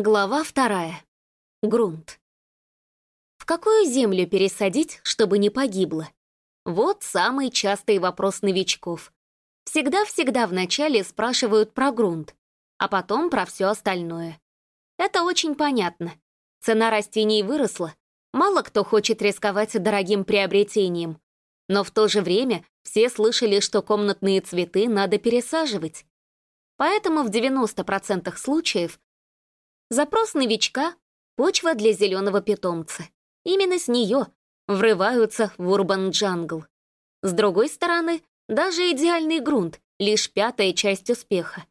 Глава вторая. Грунт. В какую землю пересадить, чтобы не погибло? Вот самый частый вопрос новичков. Всегда-всегда вначале спрашивают про грунт, а потом про все остальное. Это очень понятно. Цена растений выросла, мало кто хочет рисковать дорогим приобретением. Но в то же время все слышали, что комнатные цветы надо пересаживать. Поэтому в 90% случаев запрос новичка — почва для зеленого питомца. Именно с нее врываются в урбан джангл. С другой стороны, даже идеальный грунт — лишь пятая часть успеха.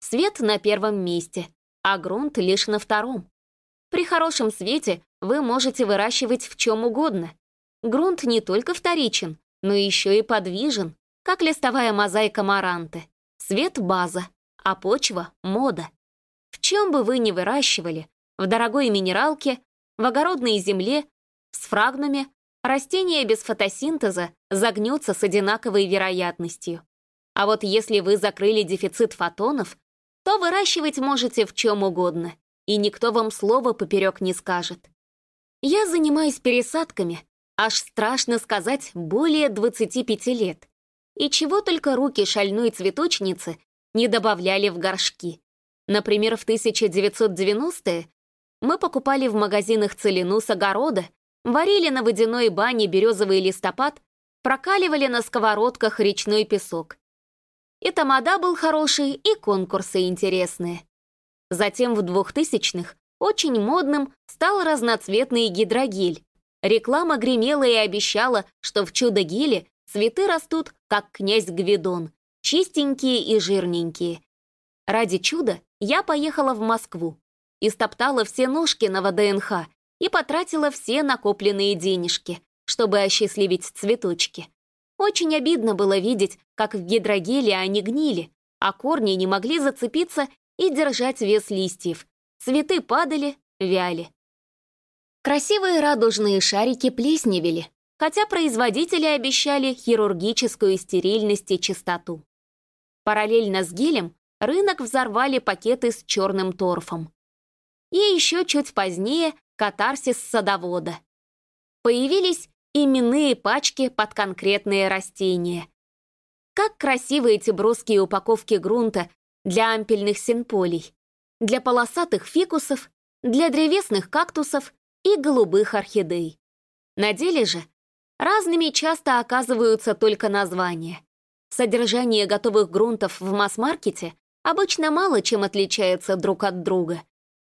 Свет на первом месте, а грунт лишь на втором. При хорошем свете вы можете выращивать в чем угодно. Грунт не только вторичен, но еще и подвижен, как листовая мозаика маранты. Свет — база, а почва — мода. В чем бы вы ни выращивали, в дорогой минералке, в огородной земле, в сфрагнуме, растение без фотосинтеза загнется с одинаковой вероятностью. А вот если вы закрыли дефицит фотонов, то выращивать можете в чем угодно, и никто вам слова поперек не скажет. Я занимаюсь пересадками, аж страшно сказать, более 25 лет. И чего только руки шальной цветочницы не добавляли в горшки. Например, в 1990-е мы покупали в магазинах целину с огорода, варили на водяной бане березовый листопад, прокаливали на сковородках речной песок. И тамада был хороший, и конкурсы интересные. Затем в 2000-х очень модным стал разноцветный гидрогель. Реклама гремела и обещала, что в чудо-геле цветы растут, как князь Гвидон, чистенькие и жирненькие. Ради чуда я поехала в Москву, истоптала все ножки на ВДНХ и потратила все накопленные денежки, чтобы осчастливить цветочки. Очень обидно было видеть, как в гидрогеле они гнили, а корни не могли зацепиться и держать вес листьев. Цветы падали, вяли. Красивые радужные шарики плесневели, хотя производители обещали хирургическую стерильность и чистоту. Параллельно с гелем рынок взорвали пакеты с черным торфом. И еще чуть позднее катарсис садовода. Появились именные пачки под конкретные растения. Как красивы эти броские упаковки грунта для ампельных синполей, для полосатых фикусов, для древесных кактусов и голубых орхидей. На деле же разными часто оказываются только названия. Содержание готовых грунтов в масс-маркете обычно мало чем отличается друг от друга.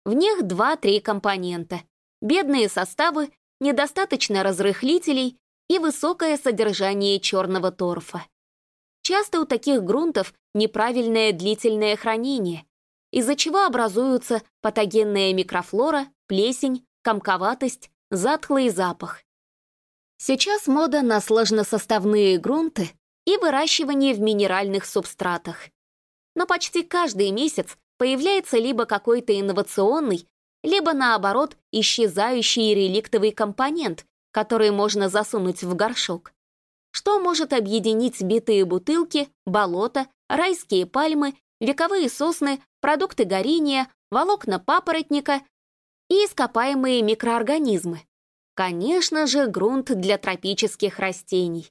В них два-три компонента. Бедные составы, недостаточно разрыхлителей и высокое содержание черного торфа. Часто у таких грунтов неправильное длительное хранение, из-за чего образуются патогенная микрофлора, плесень, комковатость, затхлый запах. Сейчас мода на сложносоставные грунты и выращивание в минеральных субстратах. Но почти каждый месяц появляется либо какой-то инновационный, либо наоборот исчезающий реликтовый компонент, который можно засунуть в горшок. Что может объединить битые бутылки, болота, райские пальмы, вековые сосны, продукты горения, волокна папоротника и ископаемые микроорганизмы? Конечно же, грунт для тропических растений.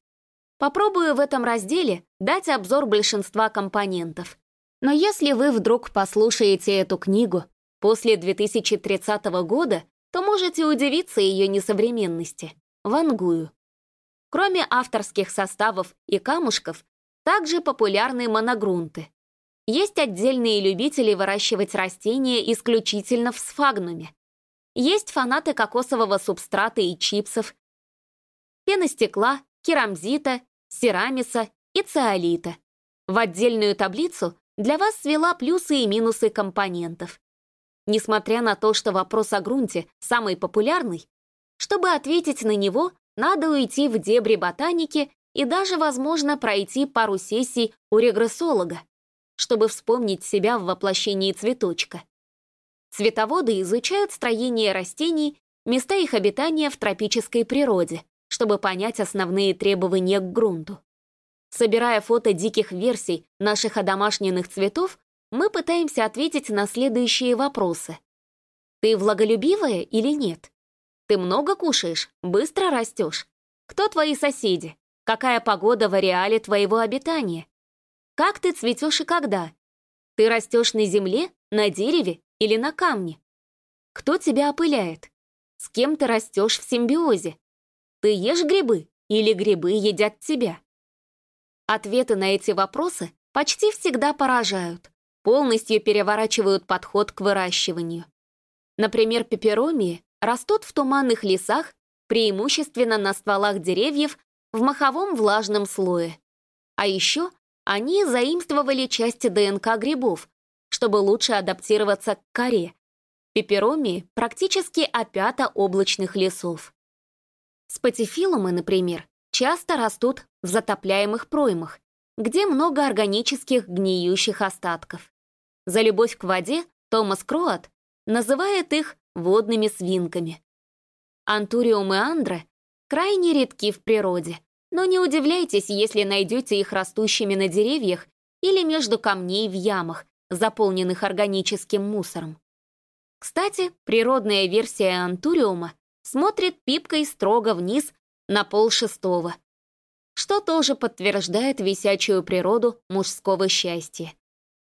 Попробую в этом разделе дать обзор большинства компонентов. Но если вы вдруг послушаете эту книгу после 2030 года, то можете удивиться ее несовременности. Вангую. Кроме авторских составов и камушков, также популярны моногрунты. Есть отдельные любители выращивать растения исключительно в сфагнуме. Есть фанаты кокосового субстрата и чипсов, пеностекла, керамзита, керамиса и циолита. В отдельную таблицу для вас свела плюсы и минусы компонентов. Несмотря на то, что вопрос о грунте самый популярный, чтобы ответить на него, надо уйти в дебри ботаники и даже, возможно, пройти пару сессий у регрессолога, чтобы вспомнить себя в воплощении цветочка. Цветоводы изучают строение растений, места их обитания в тропической природе, чтобы понять основные требования к грунту. Собирая фото диких версий наших одомашненных цветов, мы пытаемся ответить на следующие вопросы. Ты влаголюбивая или нет? Ты много кушаешь, быстро растешь. Кто твои соседи? Какая погода в ареале твоего обитания? Как ты цветешь и когда? Ты растешь на земле, на дереве или на камне? Кто тебя опыляет? С кем ты растешь в симбиозе? Ты ешь грибы или грибы едят тебя? Ответы на эти вопросы почти всегда поражают, полностью переворачивают подход к выращиванию. Например, пеперомии растут в туманных лесах, преимущественно на стволах деревьев в маховом влажном слое. А еще они заимствовали части ДНК грибов, чтобы лучше адаптироваться к коре. Пеперомии практически опята облачных лесов. Спатифилумы, например, часто растут в затопляемых проймах, где много органических гниющих остатков. За любовь к воде Томас Кроат называет их водными свинками. Антуриумы андра крайне редки в природе, но не удивляйтесь, если найдете их растущими на деревьях или между камней в ямах, заполненных органическим мусором. Кстати, природная версия антуриума смотрит пипкой строго вниз на пол шестого, что тоже подтверждает висячую природу мужского счастья.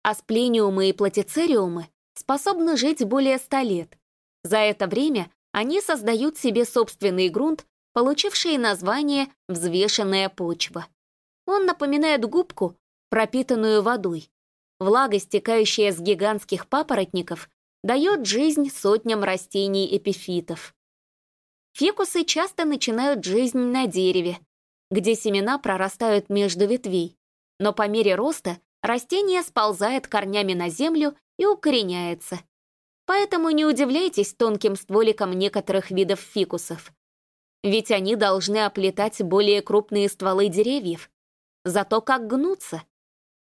Асплениумы и платицериумы способны жить более ста лет. За это время они создают себе собственный грунт, получивший название «взвешенная почва». Он напоминает губку, пропитанную водой. Влага, стекающая с гигантских папоротников, дает жизнь сотням растений-эпифитов. Фикусы часто начинают жизнь на дереве, где семена прорастают между ветвей, но по мере роста растение сползает корнями на землю и укореняется. Поэтому не удивляйтесь тонким стволикам некоторых видов фикусов. Ведь они должны оплетать более крупные стволы деревьев. Зато как гнутся.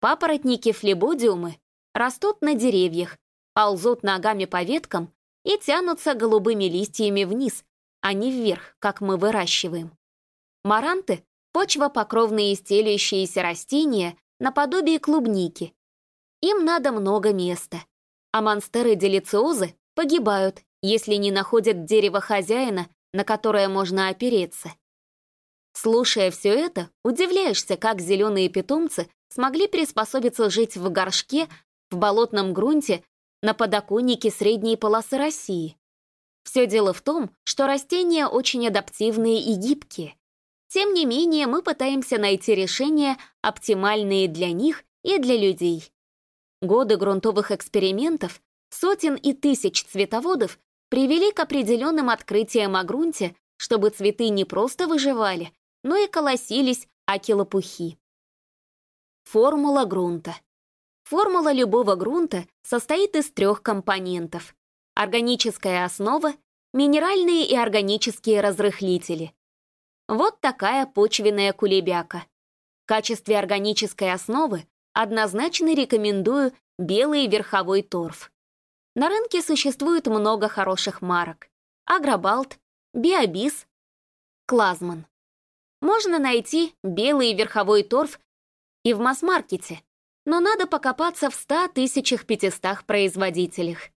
Папоротники флебодиумы растут на деревьях, ползут ногами по веткам и тянутся голубыми листьями вниз, а не вверх, как мы выращиваем. Маранты — почвопокровные стелющиеся растения наподобие клубники. Им надо много места. А монстеры-делициозы погибают, если не находят дерево хозяина, на которое можно опереться. Слушая все это, удивляешься, как зеленые питомцы смогли приспособиться жить в горшке, в болотном грунте, на подоконнике средней полосы России. Все дело в том, что растения очень адаптивные и гибкие. Тем не менее, мы пытаемся найти решения, оптимальные для них и для людей. Годы грунтовых экспериментов, сотен и тысяч цветоводов привели к определенным открытиям о грунте, чтобы цветы не просто выживали, но и колосились аки лопухи. Формула грунта. Формула любого грунта состоит из трех компонентов. Органическая основа, минеральные и органические разрыхлители. Вот такая почвенная кулебяка. В качестве органической основы однозначно рекомендую белый верховой торф. На рынке существует много хороших марок. Агробалт, Биобис, Клазман. Можно найти белый верховой торф и в масс-маркете, но надо покопаться в 100 тысячах 500 производителях.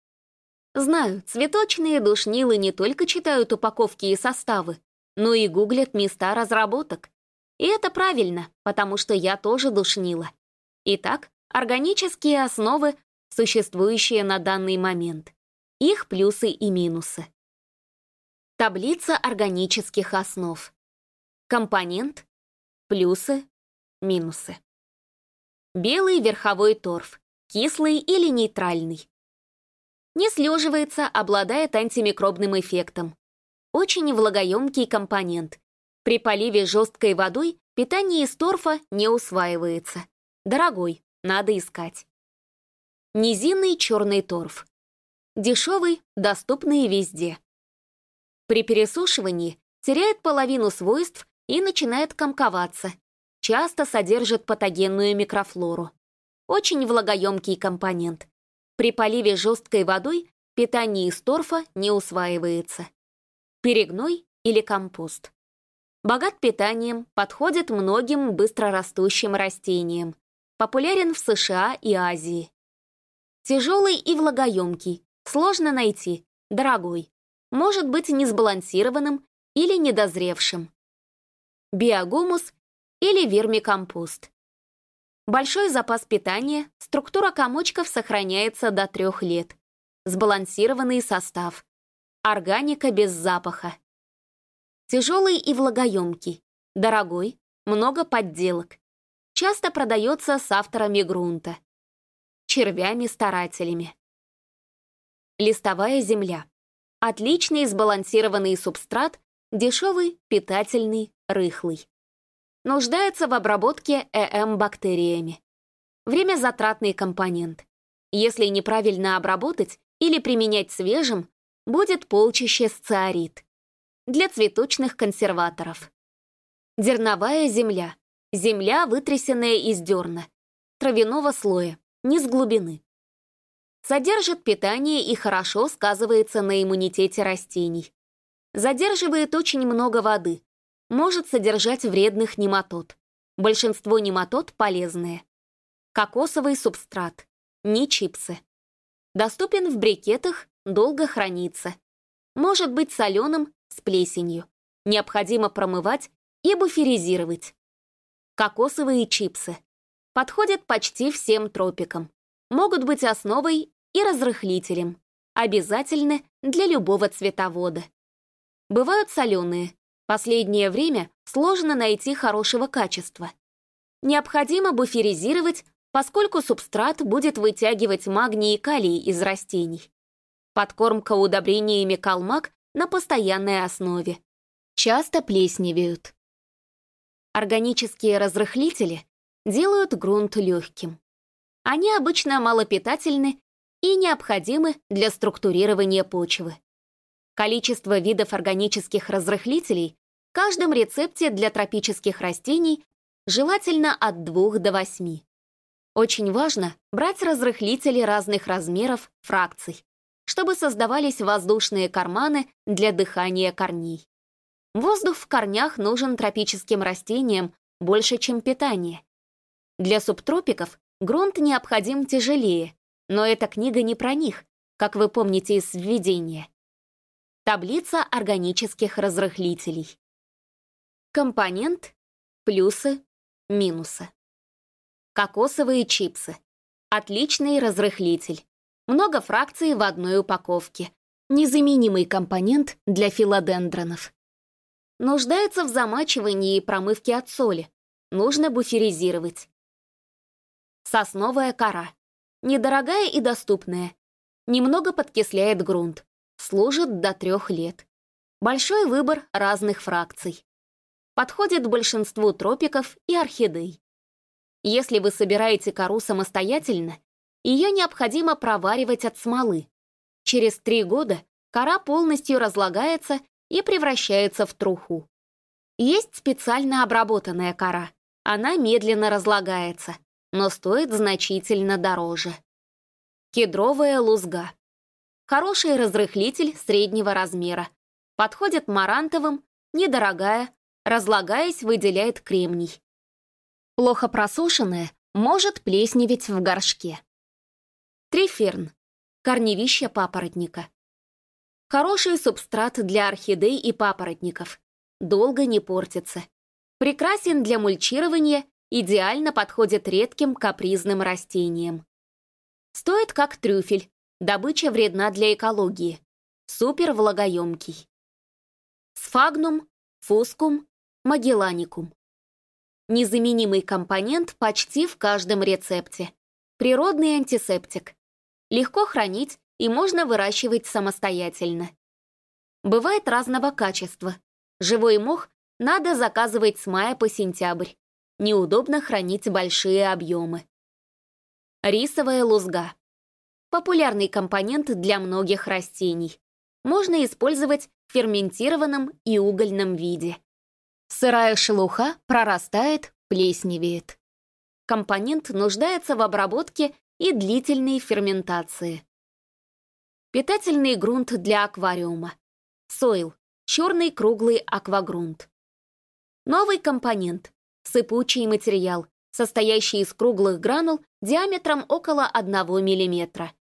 Знаю, цветочные душнилы не только читают упаковки и составы, но и гуглят места разработок. И это правильно, потому что я тоже душнила. Итак, органические основы, существующие на данный момент. Их плюсы и минусы. Таблица органических основ. Компонент, плюсы, минусы. Белый верховой торф, кислый или нейтральный. Не слеживается, обладает антимикробным эффектом, очень влагоемкий компонент. При поливе жесткой водой питание из торфа не усваивается. Дорогой, надо искать. Низинный черный торф. Дешевый, доступный везде. При пересушивании теряет половину свойств и начинает комковаться. Часто содержит патогенную микрофлору. Очень влагоемкий компонент. При поливе жесткой водой питание из торфа не усваивается перегной или компост. Богат питанием, подходит многим быстрорастущим растениям. Популярен в США и Азии. Тяжелый и влагоемкий, сложно найти, дорогой, может быть несбалансированным или недозревшим. Биогумус или вермикомпост. Большой запас питания, структура комочков сохраняется до трех лет. Сбалансированный состав. Органика без запаха. Тяжелый и влагоемкий. Дорогой, много подделок. Часто продается с авторами грунта. Червями-старателями. Листовая земля. Отличный сбалансированный субстрат, дешевый, питательный, рыхлый. Нуждается в обработке ЭМ бактериями. Время затратный компонент. Если неправильно обработать или применять свежим, будет полчище сциарит. Для цветочных консерваторов. Дерновая земля. Земля, вытрясенная из дерна. Травяного слоя, не с глубины. Содержит питание и хорошо сказывается на иммунитете растений. Задерживает очень много воды. Может содержать вредных нематод. Большинство нематод полезные. Кокосовый субстрат. Не чипсы. Доступен в брикетах, долго хранится. Может быть соленым, с плесенью. Необходимо промывать и буферизировать. Кокосовые чипсы. Подходят почти всем тропикам могут быть основой и разрыхлителем, обязательны для любого цветовода. Бывают соленые. Последнее время сложно найти хорошего качества. Необходимо буферизировать, поскольку субстрат будет вытягивать магний и калий из растений. Подкормка удобрениями калмак на постоянной основе. Часто плесневеют. Органические разрыхлители делают грунт легким. Они обычно малопитательны и необходимы для структурирования почвы. Количество видов органических разрыхлителей в каждом рецепте для тропических растений желательно от 2 до 8. Очень важно брать разрыхлители разных размеров, фракций, чтобы создавались воздушные карманы для дыхания корней. Воздух в корнях нужен тропическим растениям больше, чем питание. Для субтропиков Грунт необходим тяжелее, но эта книга не про них, как вы помните из введения. Таблица органических разрыхлителей. Компонент, плюсы, минусы. Кокосовые чипсы. Отличный разрыхлитель. Много фракций в одной упаковке. Незаменимый компонент для филодендронов. Нуждается в замачивании и промывке от соли. Нужно буферизировать. Сосновая кора. Недорогая и доступная. Немного подкисляет грунт. Служит до трех лет. Большой выбор разных фракций. Подходит большинству тропиков и орхидей. Если вы собираете кору самостоятельно, ее необходимо проваривать от смолы. Через три года кора полностью разлагается и превращается в труху. Есть специально обработанная кора. Она медленно разлагается но стоит значительно дороже. Кедровая лузга. Хороший разрыхлитель среднего размера. Подходит марантовым, недорогая, разлагаясь, выделяет кремний. Плохо просушенная может плесневеть в горшке. Триферн. Корневище папоротника. Хороший субстрат для орхидей и папоротников. Долго не портится. Прекрасен для мульчирования идеально подходит редким капризным растениям. Стоит как трюфель, добыча вредна для экологии. Супер влагоемкий. Сфагнум, фускум, магелланикум. Незаменимый компонент почти в каждом рецепте. Природный антисептик. Легко хранить и можно выращивать самостоятельно. Бывает разного качества. Живой мох надо заказывать с мая по сентябрь неудобно хранить большие объемы. Рисовая лузга. Популярный компонент для многих растений. Можно использовать в ферментированном и угольном виде. Сырая шелуха прорастает, плесневеет. Компонент нуждается в обработке и длительной ферментации. Питательный грунт для аквариума. Сойл – черный круглый аквагрунт. Новый компонент Сыпучий материал, состоящий из круглых гранул диаметром около 1 мм.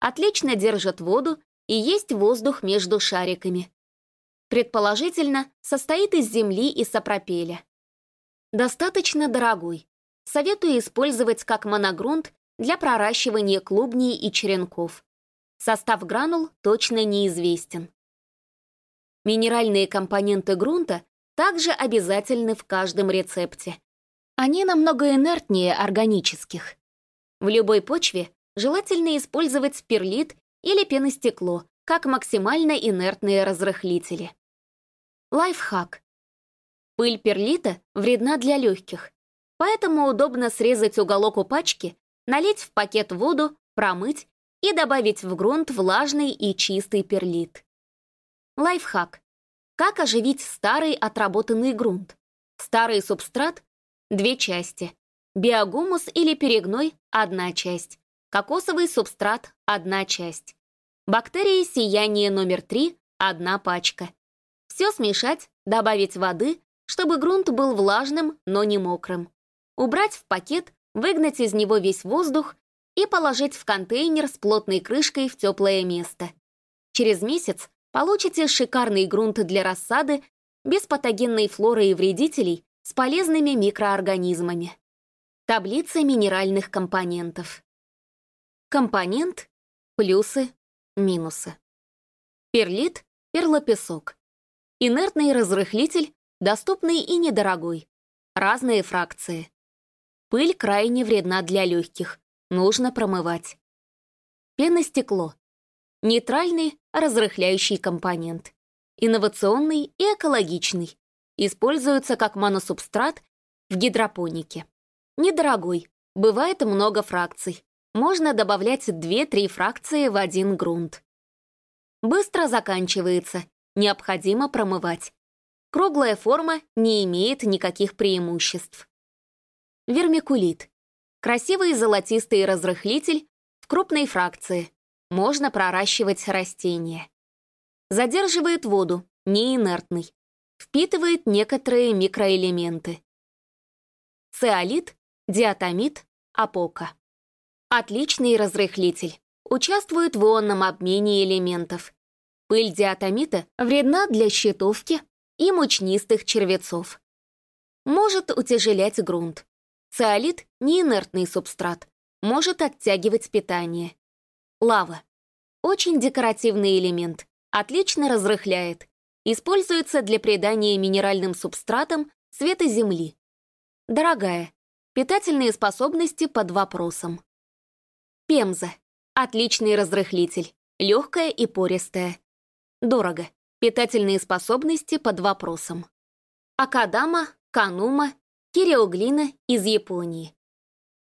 Отлично держит воду и есть воздух между шариками. Предположительно, состоит из земли и сапропеля. Достаточно дорогой. Советую использовать как моногрунт для проращивания клубней и черенков. Состав гранул точно неизвестен. Минеральные компоненты грунта также обязательны в каждом рецепте. Они намного инертнее органических. В любой почве желательно использовать спирлит или пеностекло как максимально инертные разрыхлители. Лайфхак. Пыль перлита вредна для легких, поэтому удобно срезать уголок у пачки, налить в пакет воду, промыть и добавить в грунт влажный и чистый перлит. Лайфхак. Как оживить старый отработанный грунт? Старый субстрат — две части. Биогумус или перегной — одна часть. Кокосовый субстрат — одна часть. Бактерии сияние номер три — одна пачка. Все смешать, добавить воды, чтобы грунт был влажным, но не мокрым. Убрать в пакет, выгнать из него весь воздух и положить в контейнер с плотной крышкой в теплое место. Через месяц получите шикарный грунт для рассады без патогенной флоры и вредителей с полезными микроорганизмами. Таблица минеральных компонентов. Компонент, плюсы, минусы. Перлит, перлопесок. Инертный разрыхлитель, доступный и недорогой. Разные фракции. Пыль крайне вредна для легких, нужно промывать. Пеностекло. Нейтральный разрыхляющий компонент. Инновационный и экологичный. Используется как моносубстрат в гидропонике. Недорогой. Бывает много фракций. Можно добавлять 2-3 фракции в один грунт. Быстро заканчивается. Необходимо промывать. Круглая форма не имеет никаких преимуществ. Вермикулит. Красивый золотистый разрыхлитель в крупной фракции, можно проращивать растения. Задерживает воду, не инертный. Впитывает некоторые микроэлементы. Циолит, диатомит, апока. Отличный разрыхлитель. Участвует в ионном обмене элементов. Пыль диатомита вредна для щитовки и мучнистых червецов. Может утяжелять грунт. Циолит — неинертный субстрат, может оттягивать питание. Лава. Очень декоративный элемент, отлично разрыхляет. Используется для придания минеральным субстратам цвета земли. Дорогая. Питательные способности под вопросом. Пемза. Отличный разрыхлитель. Легкая и пористая. Дорого. Питательные способности под вопросом. Акадама, канума, кириоглина из Японии.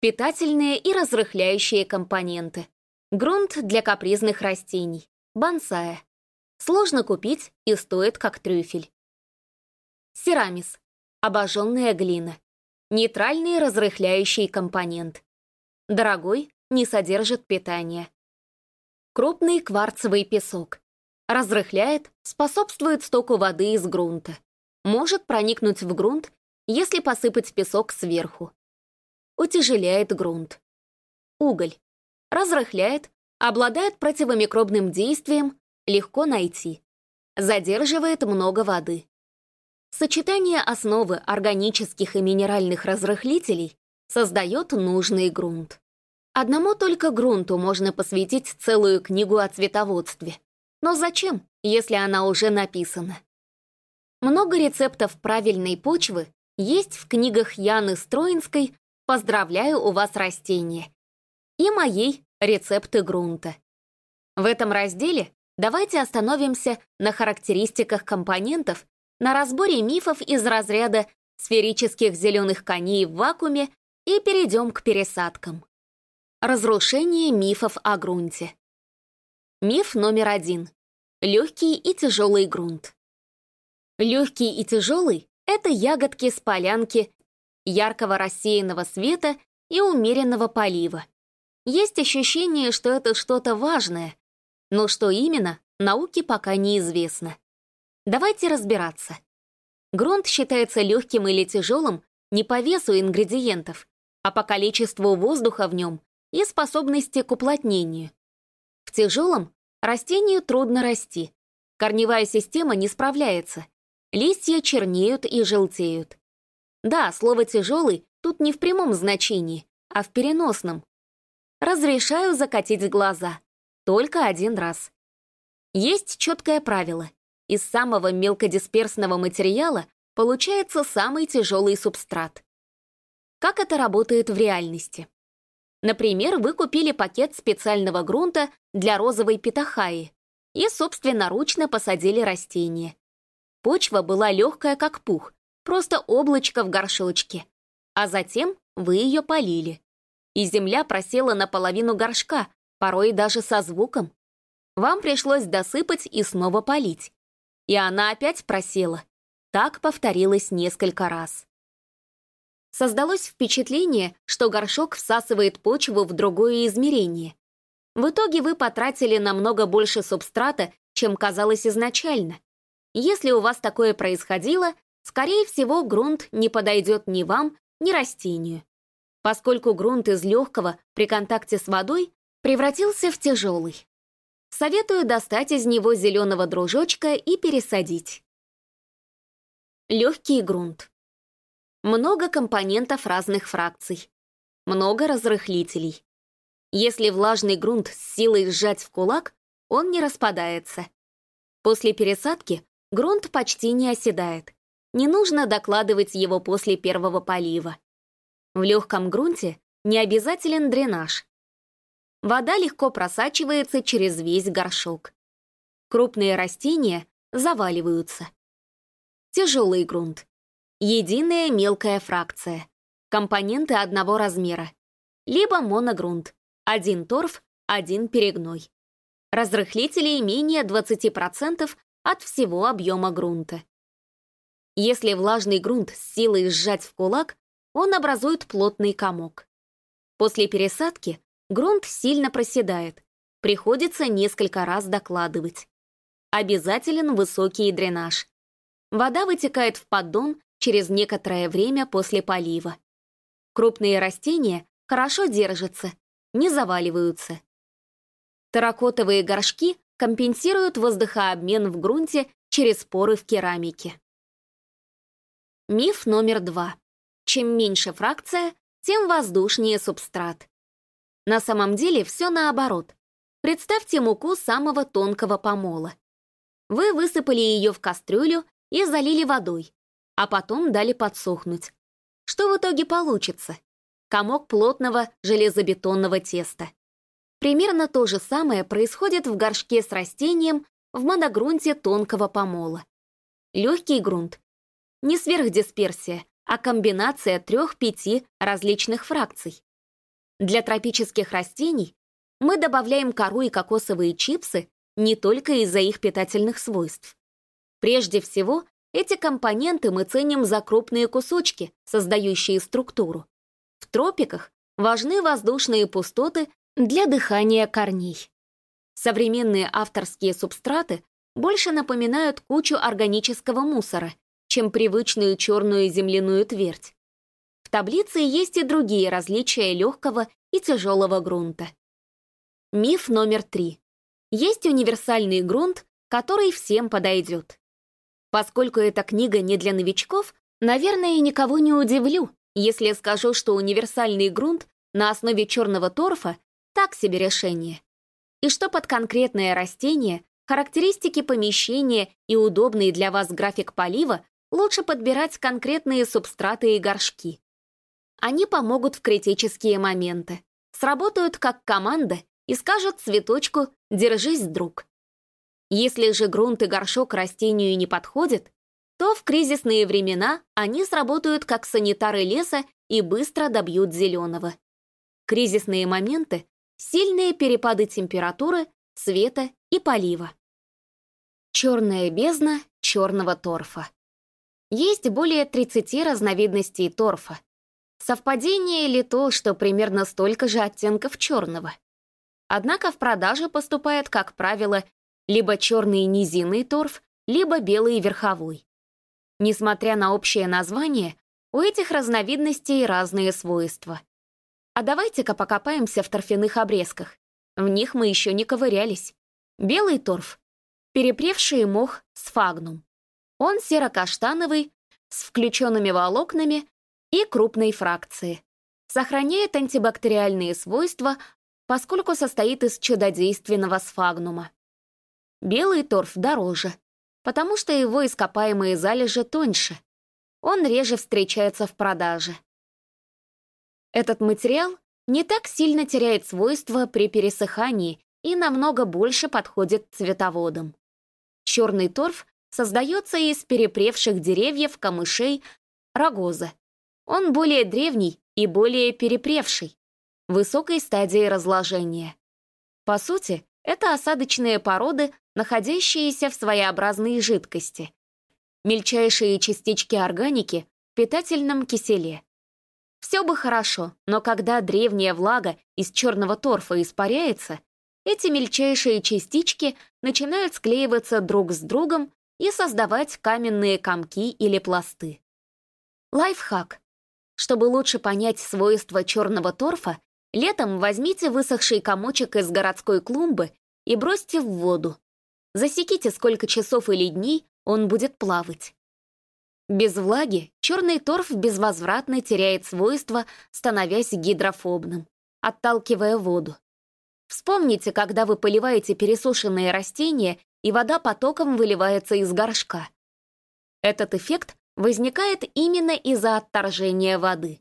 Питательные и разрыхляющие компоненты. Грунт для капризных растений. Бонсая. Сложно купить и стоит как трюфель. Серамис. Обожженная глина. Нейтральный разрыхляющий компонент. Дорогой, не содержит питания. Крупный кварцевый песок. Разрыхляет, способствует стоку воды из грунта. Может проникнуть в грунт, если посыпать песок сверху. Утяжеляет грунт. Уголь разрыхляет, обладает противомикробным действием, легко найти. Задерживает много воды. Сочетание основы органических и минеральных разрыхлителей создает нужный грунт. Одному только грунту можно посвятить целую книгу о цветоводстве. Но зачем, если она уже написана? Много рецептов правильной почвы есть в книгах Яны Строинской «Поздравляю, у вас растение» и моей «Рецепты грунта». В этом разделе давайте остановимся на характеристиках компонентов, на разборе мифов из разряда сферических зеленых коней в вакууме и перейдем к пересадкам. Разрушение мифов о грунте. Миф номер один. Легкий и тяжелый грунт. Легкий и тяжелый — это ягодки с полянки яркого рассеянного света и умеренного полива. Есть ощущение, что это что-то важное, но что именно, науке пока неизвестно. Давайте разбираться. Грунт считается легким или тяжелым не по весу ингредиентов, а по количеству воздуха в нем и способности к уплотнению. В тяжелом Растению трудно расти. Корневая система не справляется. Листья чернеют и желтеют. Да, слово «тяжелый» тут не в прямом значении, а в переносном. Разрешаю закатить глаза. Только один раз. Есть четкое правило. Из самого мелкодисперсного материала получается самый тяжелый субстрат. Как это работает в реальности? Например, вы купили пакет специального грунта для розовой питахаи и собственноручно посадили растение. Почва была легкая, как пух, просто облачко в горшочке. А затем вы ее полили. И земля просела наполовину горшка, порой даже со звуком. Вам пришлось досыпать и снова полить. И она опять просела. Так повторилось несколько раз. Создалось впечатление, что горшок всасывает почву в другое измерение. В итоге вы потратили намного больше субстрата, чем казалось изначально. Если у вас такое происходило, скорее всего, грунт не подойдет ни вам, ни растению. Поскольку грунт из легкого при контакте с водой превратился в тяжелый. Советую достать из него зеленого дружочка и пересадить. Легкий грунт. Много компонентов разных фракций. Много разрыхлителей. Если влажный грунт с силой сжать в кулак, он не распадается. После пересадки грунт почти не оседает. Не нужно докладывать его после первого полива. В легком грунте не обязателен дренаж. Вода легко просачивается через весь горшок. Крупные растения заваливаются. Тяжелый грунт. Единая мелкая фракция. Компоненты одного размера. Либо моногрунт. Один торф, один перегной. Разрыхлителей менее 20% от всего объема грунта. Если влажный грунт с силой сжать в кулак, он образует плотный комок. После пересадки грунт сильно проседает, приходится несколько раз докладывать. Обязателен высокий дренаж. Вода вытекает в поддон через некоторое время после полива. Крупные растения хорошо держатся, не заваливаются. Терракотовые горшки компенсируют воздухообмен в грунте через поры в керамике. Миф номер два. Чем меньше фракция, тем воздушнее субстрат. На самом деле все наоборот. Представьте муку самого тонкого помола. Вы высыпали ее в кастрюлю и залили водой, а потом дали подсохнуть. Что в итоге получится? Комок плотного железобетонного теста. Примерно то же самое происходит в горшке с растением в моногрунте тонкого помола. Легкий грунт не сверхдисперсия, а комбинация трех-пяти различных фракций. Для тропических растений мы добавляем кору и кокосовые чипсы не только из-за их питательных свойств. Прежде всего, эти компоненты мы ценим за крупные кусочки, создающие структуру. В тропиках важны воздушные пустоты для дыхания корней. Современные авторские субстраты больше напоминают кучу органического мусора, чем привычную черную земляную твердь. В таблице есть и другие различия легкого и тяжелого грунта. Миф номер три. Есть универсальный грунт, который всем подойдет. Поскольку эта книга не для новичков, наверное, никого не удивлю, если скажу, что универсальный грунт на основе черного торфа — так себе решение. И что под конкретное растение, характеристики помещения и удобный для вас график полива лучше подбирать конкретные субстраты и горшки. Они помогут в критические моменты, сработают как команда и скажут цветочку «держись, друг». Если же грунт и горшок растению не подходят, то в кризисные времена они сработают как санитары леса и быстро добьют зеленого. Кризисные моменты — сильные перепады температуры, света и полива. Черная бездна черного торфа. Есть более 30 разновидностей торфа. Совпадение ли то, что примерно столько же оттенков черного? Однако в продаже поступает, как правило, либо черный низинный торф, либо белый верховой. Несмотря на общее название, у этих разновидностей разные свойства. А давайте-ка покопаемся в торфяных обрезках. В них мы еще не ковырялись. Белый торф — перепревший мох сфагнум. Он серо-каштановый, с включенными волокнами и крупной фракции. Сохраняет антибактериальные свойства, поскольку состоит из чудодейственного сфагнума. Белый торф дороже, потому что его ископаемые залежи тоньше. Он реже встречается в продаже. Этот материал не так сильно теряет свойства при пересыхании и намного больше подходит цветоводам. Черный торф создается из перепревших деревьев, камышей, рогоза. Он более древний и более перепревший, высокой стадии разложения. По сути, это осадочные породы, находящиеся в своеобразной жидкости. Мельчайшие частички органики в питательном киселе. Все бы хорошо, но когда древняя влага из черного торфа испаряется, эти мельчайшие частички начинают склеиваться друг с другом и создавать каменные комки или пласты. Лайфхак. Чтобы лучше понять свойства черного торфа, летом возьмите высохший комочек из городской клумбы и бросьте в воду. Засеките, сколько часов или дней он будет плавать. Без влаги черный торф безвозвратно теряет свойства, становясь гидрофобным, отталкивая воду. Вспомните, когда вы поливаете пересушенные растения, и вода потоком выливается из горшка. Этот эффект возникает именно из-за отторжения воды.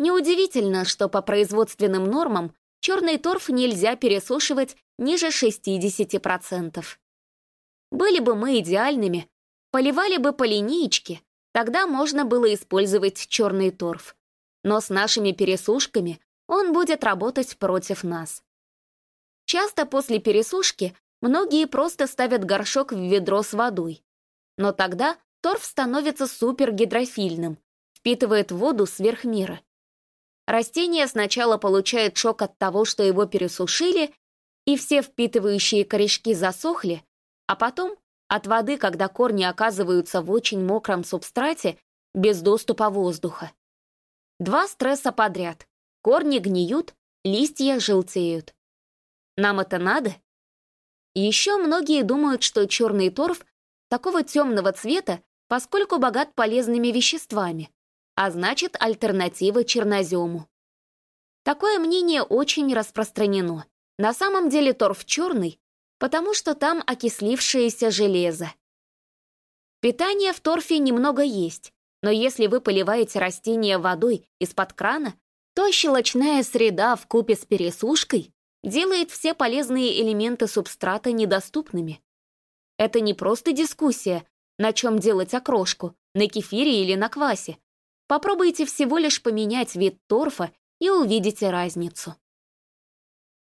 Неудивительно, что по производственным нормам черный торф нельзя пересушивать ниже 60%. Были бы мы идеальными, поливали бы по линеечке, тогда можно было использовать черный торф. Но с нашими пересушками он будет работать против нас. Часто после пересушки многие просто ставят горшок в ведро с водой. Но тогда торф становится супергидрофильным, впитывает воду сверх меры. Растение сначала получает шок от того, что его пересушили, и все впитывающие корешки засохли, а потом от воды, когда корни оказываются в очень мокром субстрате, без доступа воздуха. Два стресса подряд. Корни гниют, листья желтеют. Нам это надо? Еще многие думают, что черный торф такого темного цвета, поскольку богат полезными веществами, а значит альтернатива чернозему. Такое мнение очень распространено. На самом деле торф черный, потому что там окислившееся железо. Питание в торфе немного есть, но если вы поливаете растения водой из-под крана, то щелочная среда в купе с пересушкой делает все полезные элементы субстрата недоступными. Это не просто дискуссия, на чем делать окрошку, на кефире или на квасе. Попробуйте всего лишь поменять вид торфа и увидите разницу.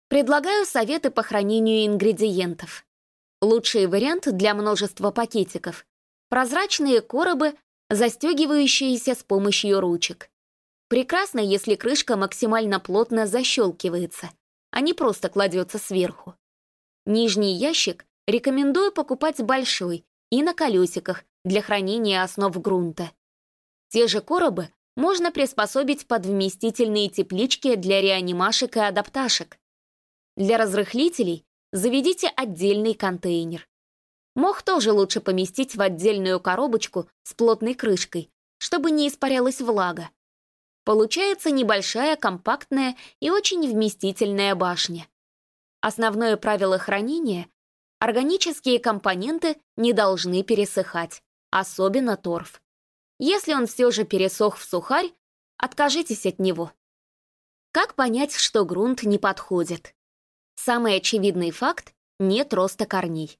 Предлагаю советы по хранению ингредиентов. Лучший вариант для множества пакетиков — прозрачные коробы, застегивающиеся с помощью ручек. Прекрасно, если крышка максимально плотно защелкивается — а не просто кладется сверху. Нижний ящик рекомендую покупать большой и на колесиках для хранения основ грунта. Те же коробы можно приспособить под вместительные теплички для реанимашек и адапташек. Для разрыхлителей заведите отдельный контейнер. Мох тоже лучше поместить в отдельную коробочку с плотной крышкой, чтобы не испарялась влага. Получается небольшая, компактная и очень вместительная башня. Основное правило хранения — органические компоненты не должны пересыхать, особенно торф. Если он все же пересох в сухарь, откажитесь от него. Как понять, что грунт не подходит? Самый очевидный факт — нет роста корней.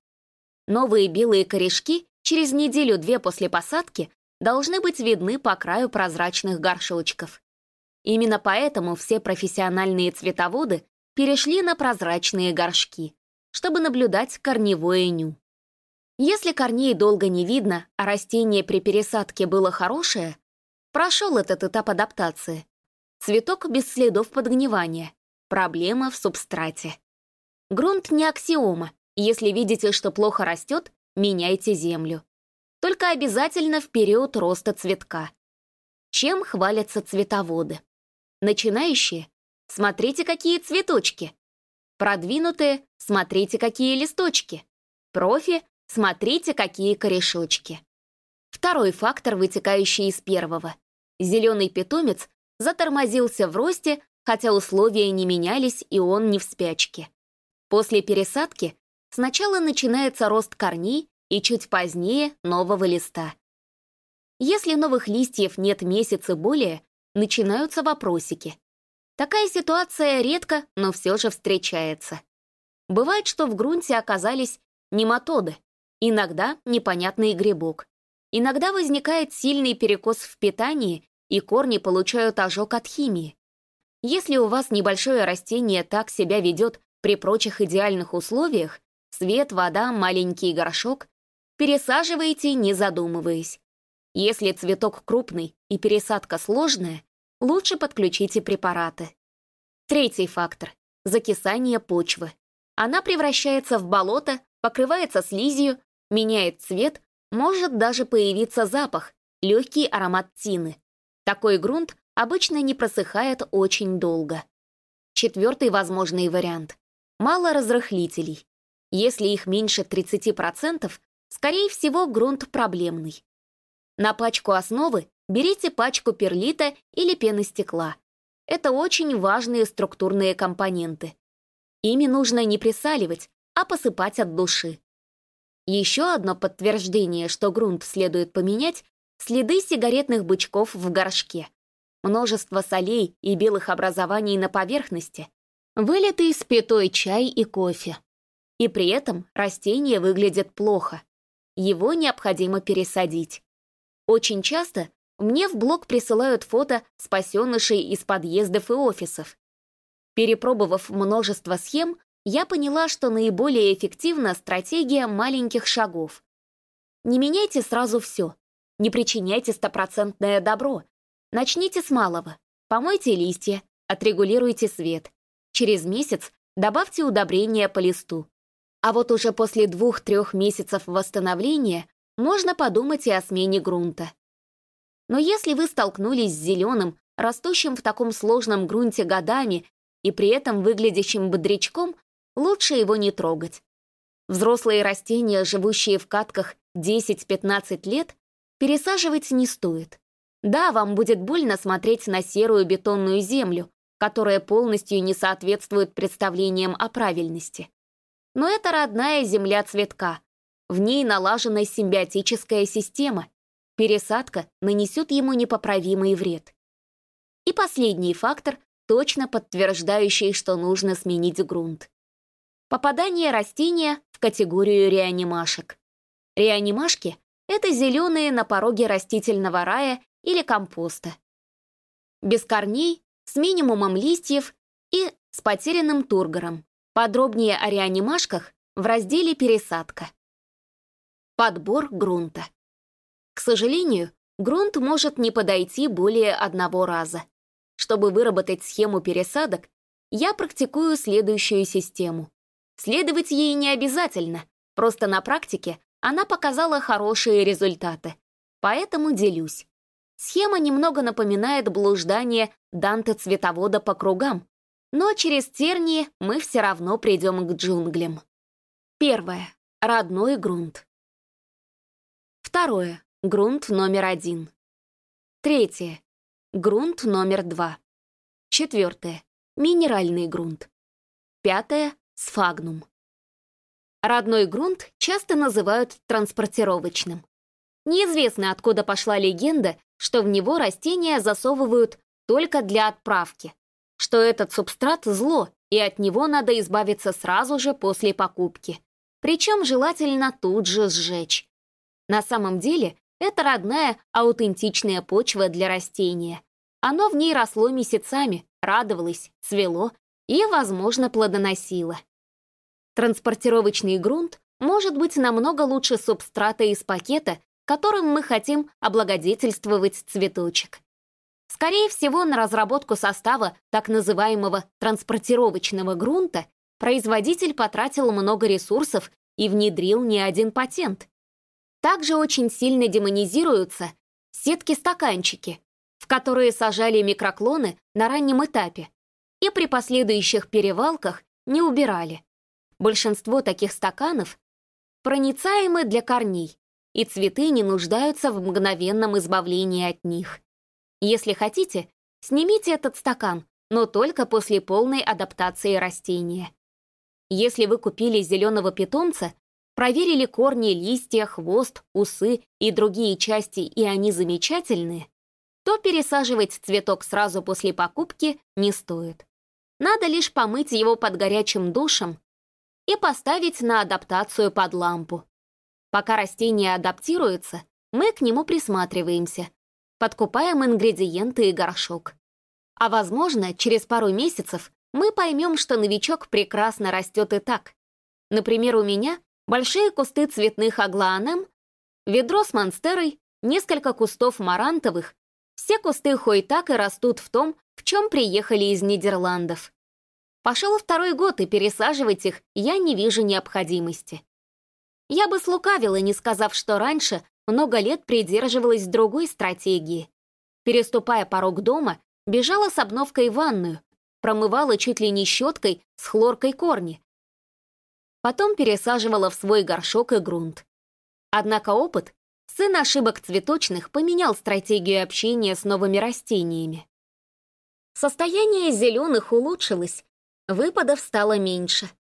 Новые белые корешки через неделю-две после посадки должны быть видны по краю прозрачных горшочков. Именно поэтому все профессиональные цветоводы перешли на прозрачные горшки, чтобы наблюдать корневое ню. Если корней долго не видно, а растение при пересадке было хорошее, прошел этот этап адаптации. Цветок без следов подгнивания. Проблема в субстрате. Грунт не аксиома. Если видите, что плохо растет, меняйте землю. Только обязательно в период роста цветка. Чем хвалятся цветоводы? Начинающие? Смотрите, какие цветочки. Продвинутые — смотрите, какие листочки. Профи — смотрите, какие корешочки. Второй фактор, вытекающий из первого. Зеленый питомец затормозился в росте, хотя условия не менялись, и он не в спячке. После пересадки сначала начинается рост корней и чуть позднее нового листа. Если новых листьев нет месяц и более, начинаются вопросики. Такая ситуация редко, но все же встречается. Бывает, что в грунте оказались нематоды, иногда непонятный грибок. Иногда возникает сильный перекос в питании, и корни получают ожог от химии. Если у вас небольшое растение так себя ведет при прочих идеальных условиях, свет, вода, маленький горшок, пересаживайте, не задумываясь. Если цветок крупный и пересадка сложная, лучше подключите препараты. Третий фактор — закисание почвы. Она превращается в болото, покрывается слизью, меняет цвет, может даже появиться запах, легкий аромат тины. Такой грунт обычно не просыхает очень долго. Четвертый возможный вариант — мало разрыхлителей. Если их меньше 30%, скорее всего, грунт проблемный. На пачку основы берите пачку перлита или пены стекла. Это очень важные структурные компоненты. Ими нужно не присаливать, а посыпать от души. Еще одно подтверждение, что грунт следует поменять, следы сигаретных бычков в горшке. Множество солей и белых образований на поверхности, вылитый спитой чай и кофе. И при этом растение выглядит плохо. Его необходимо пересадить. Очень часто мне в блог присылают фото спасенышей из подъездов и офисов. Перепробовав множество схем, я поняла, что наиболее эффективна стратегия маленьких шагов. Не меняйте сразу все. Не причиняйте стопроцентное добро. Начните с малого. Помойте листья, отрегулируйте свет. Через месяц добавьте удобрения по листу. А вот уже после двух-трех месяцев восстановления можно подумать и о смене грунта. Но если вы столкнулись с зеленым, растущим в таком сложном грунте годами и при этом выглядящим бодрячком, лучше его не трогать. Взрослые растения, живущие в катках 10-15 лет, пересаживать не стоит. Да, вам будет больно смотреть на серую бетонную землю, которая полностью не соответствует представлениям о правильности. Но это родная земля цветка. В ней налажена симбиотическая система. Пересадка нанесет ему непоправимый вред. И последний фактор, точно подтверждающий, что нужно сменить грунт. Попадание растения в категорию реанимашек. Реанимашки — это зеленые на пороге растительного рая или компоста. Без корней, с минимумом листьев и с потерянным тургором. Подробнее о реанимашках в разделе «Пересадка». Подбор грунта. К сожалению, грунт может не подойти более одного раза. Чтобы выработать схему пересадок, я практикую следующую систему. Следовать ей не обязательно, просто на практике она показала хорошие результаты. Поэтому делюсь. Схема немного напоминает блуждание Данте-цветовода по кругам, но через тернии мы все равно придем к джунглям. Первое. Родной грунт. Второе. Грунт номер один. Третье. Грунт номер два. Четвертое. Минеральный грунт. Пятое сфагнум. Родной грунт часто называют транспортировочным. Неизвестно, откуда пошла легенда, что в него растения засовывают только для отправки, что этот субстрат — зло, и от него надо избавиться сразу же после покупки. Причем желательно тут же сжечь. На самом деле, это родная, аутентичная почва для растения. Оно в ней росло месяцами, радовалось, цвело и, возможно, плодоносило. Транспортировочный грунт может быть намного лучше субстрата из пакета, которым мы хотим облагодетельствовать цветочек. Скорее всего, на разработку состава так называемого транспортировочного грунта производитель потратил много ресурсов и внедрил не один патент. Также очень сильно демонизируются сетки-стаканчики, в которые сажали микроклоны на раннем этапе, и при последующих перевалках не убирали. Большинство таких стаканов проницаемы для корней, и цветы не нуждаются в мгновенном избавлении от них. Если хотите, снимите этот стакан, но только после полной адаптации растения. Если вы купили зеленого питомца, проверили корни, листья, хвост, усы и другие части, и они замечательные, то пересаживать цветок сразу после покупки не стоит. Надо лишь помыть его под горячим душем и поставить на адаптацию под лампу. Пока растение адаптируется, мы к нему присматриваемся, подкупаем ингредиенты и горшок. А возможно, через пару месяцев мы поймем, что новичок прекрасно растет и так. Например, у меня большие кусты цветных аглоанем, ведро с монстерой, несколько кустов марантовых, все кусты так и растут в том, в чем приехали из Нидерландов. Пошел второй год, и пересаживать их я не вижу необходимости. Я бы слукавила, не сказав, что раньше много лет придерживалась другой стратегии. Переступая порог дома, бежала с обновкой в ванную, промывала чуть ли не щеткой с хлоркой корни. Потом пересаживала в свой горшок и грунт. Однако опыт, сын ошибок цветочных, поменял стратегию общения с новыми растениями. Состояние зеленых улучшилось, выпадов стало меньше —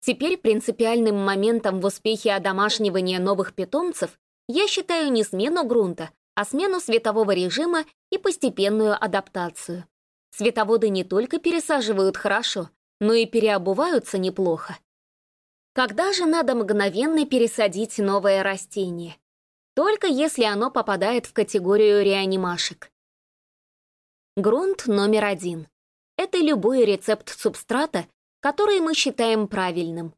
Теперь принципиальным моментом в успехе одомашнивания новых питомцев я считаю не смену грунта, а смену светового режима и постепенную адаптацию. Световоды не только пересаживают хорошо, но и переобуваются неплохо. Когда же надо мгновенно пересадить новое растение? Только если оно попадает в категорию реанимашек. Грунт номер один. Это любой рецепт субстрата, который мы считаем правильным.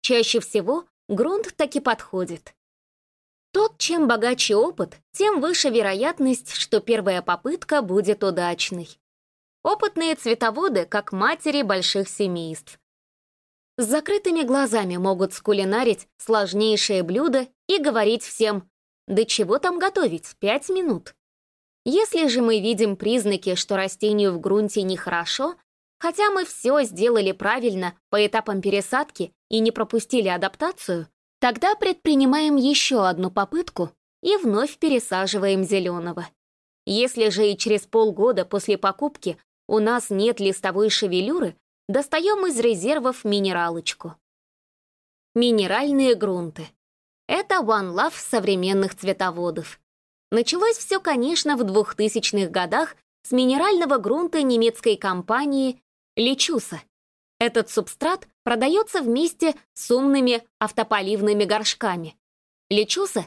Чаще всего грунт таки подходит. Тот, чем богаче опыт, тем выше вероятность, что первая попытка будет удачной. Опытные цветоводы, как матери больших семейств. С закрытыми глазами могут скулинарить сложнейшее блюдо и говорить всем «Да чего там готовить? Пять минут». Если же мы видим признаки, что растению в грунте нехорошо, Хотя мы все сделали правильно по этапам пересадки и не пропустили адаптацию, тогда предпринимаем еще одну попытку и вновь пересаживаем зеленого. Если же и через полгода после покупки у нас нет листовой шевелюры, достаем из резервов минералочку. Минеральные грунты. Это One Love современных цветоводов. Началось все, конечно, в 2000-х годах с минерального грунта немецкой компании лечуса. Этот субстрат продается вместе с умными автополивными горшками. Лечуса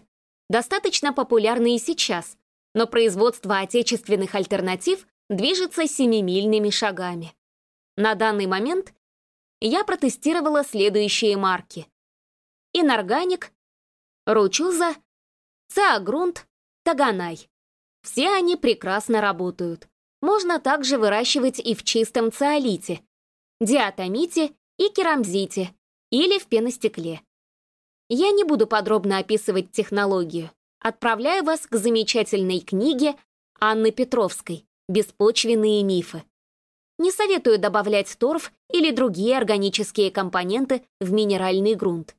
достаточно популярны и сейчас, но производство отечественных альтернатив движется семимильными шагами. На данный момент я протестировала следующие марки. Инорганик, Ручуза, Циагрунт, Таганай. Все они прекрасно работают можно также выращивать и в чистом циолите, диатомите и керамзите или в пеностекле. Я не буду подробно описывать технологию. Отправляю вас к замечательной книге Анны Петровской «Беспочвенные мифы». Не советую добавлять торф или другие органические компоненты в минеральный грунт.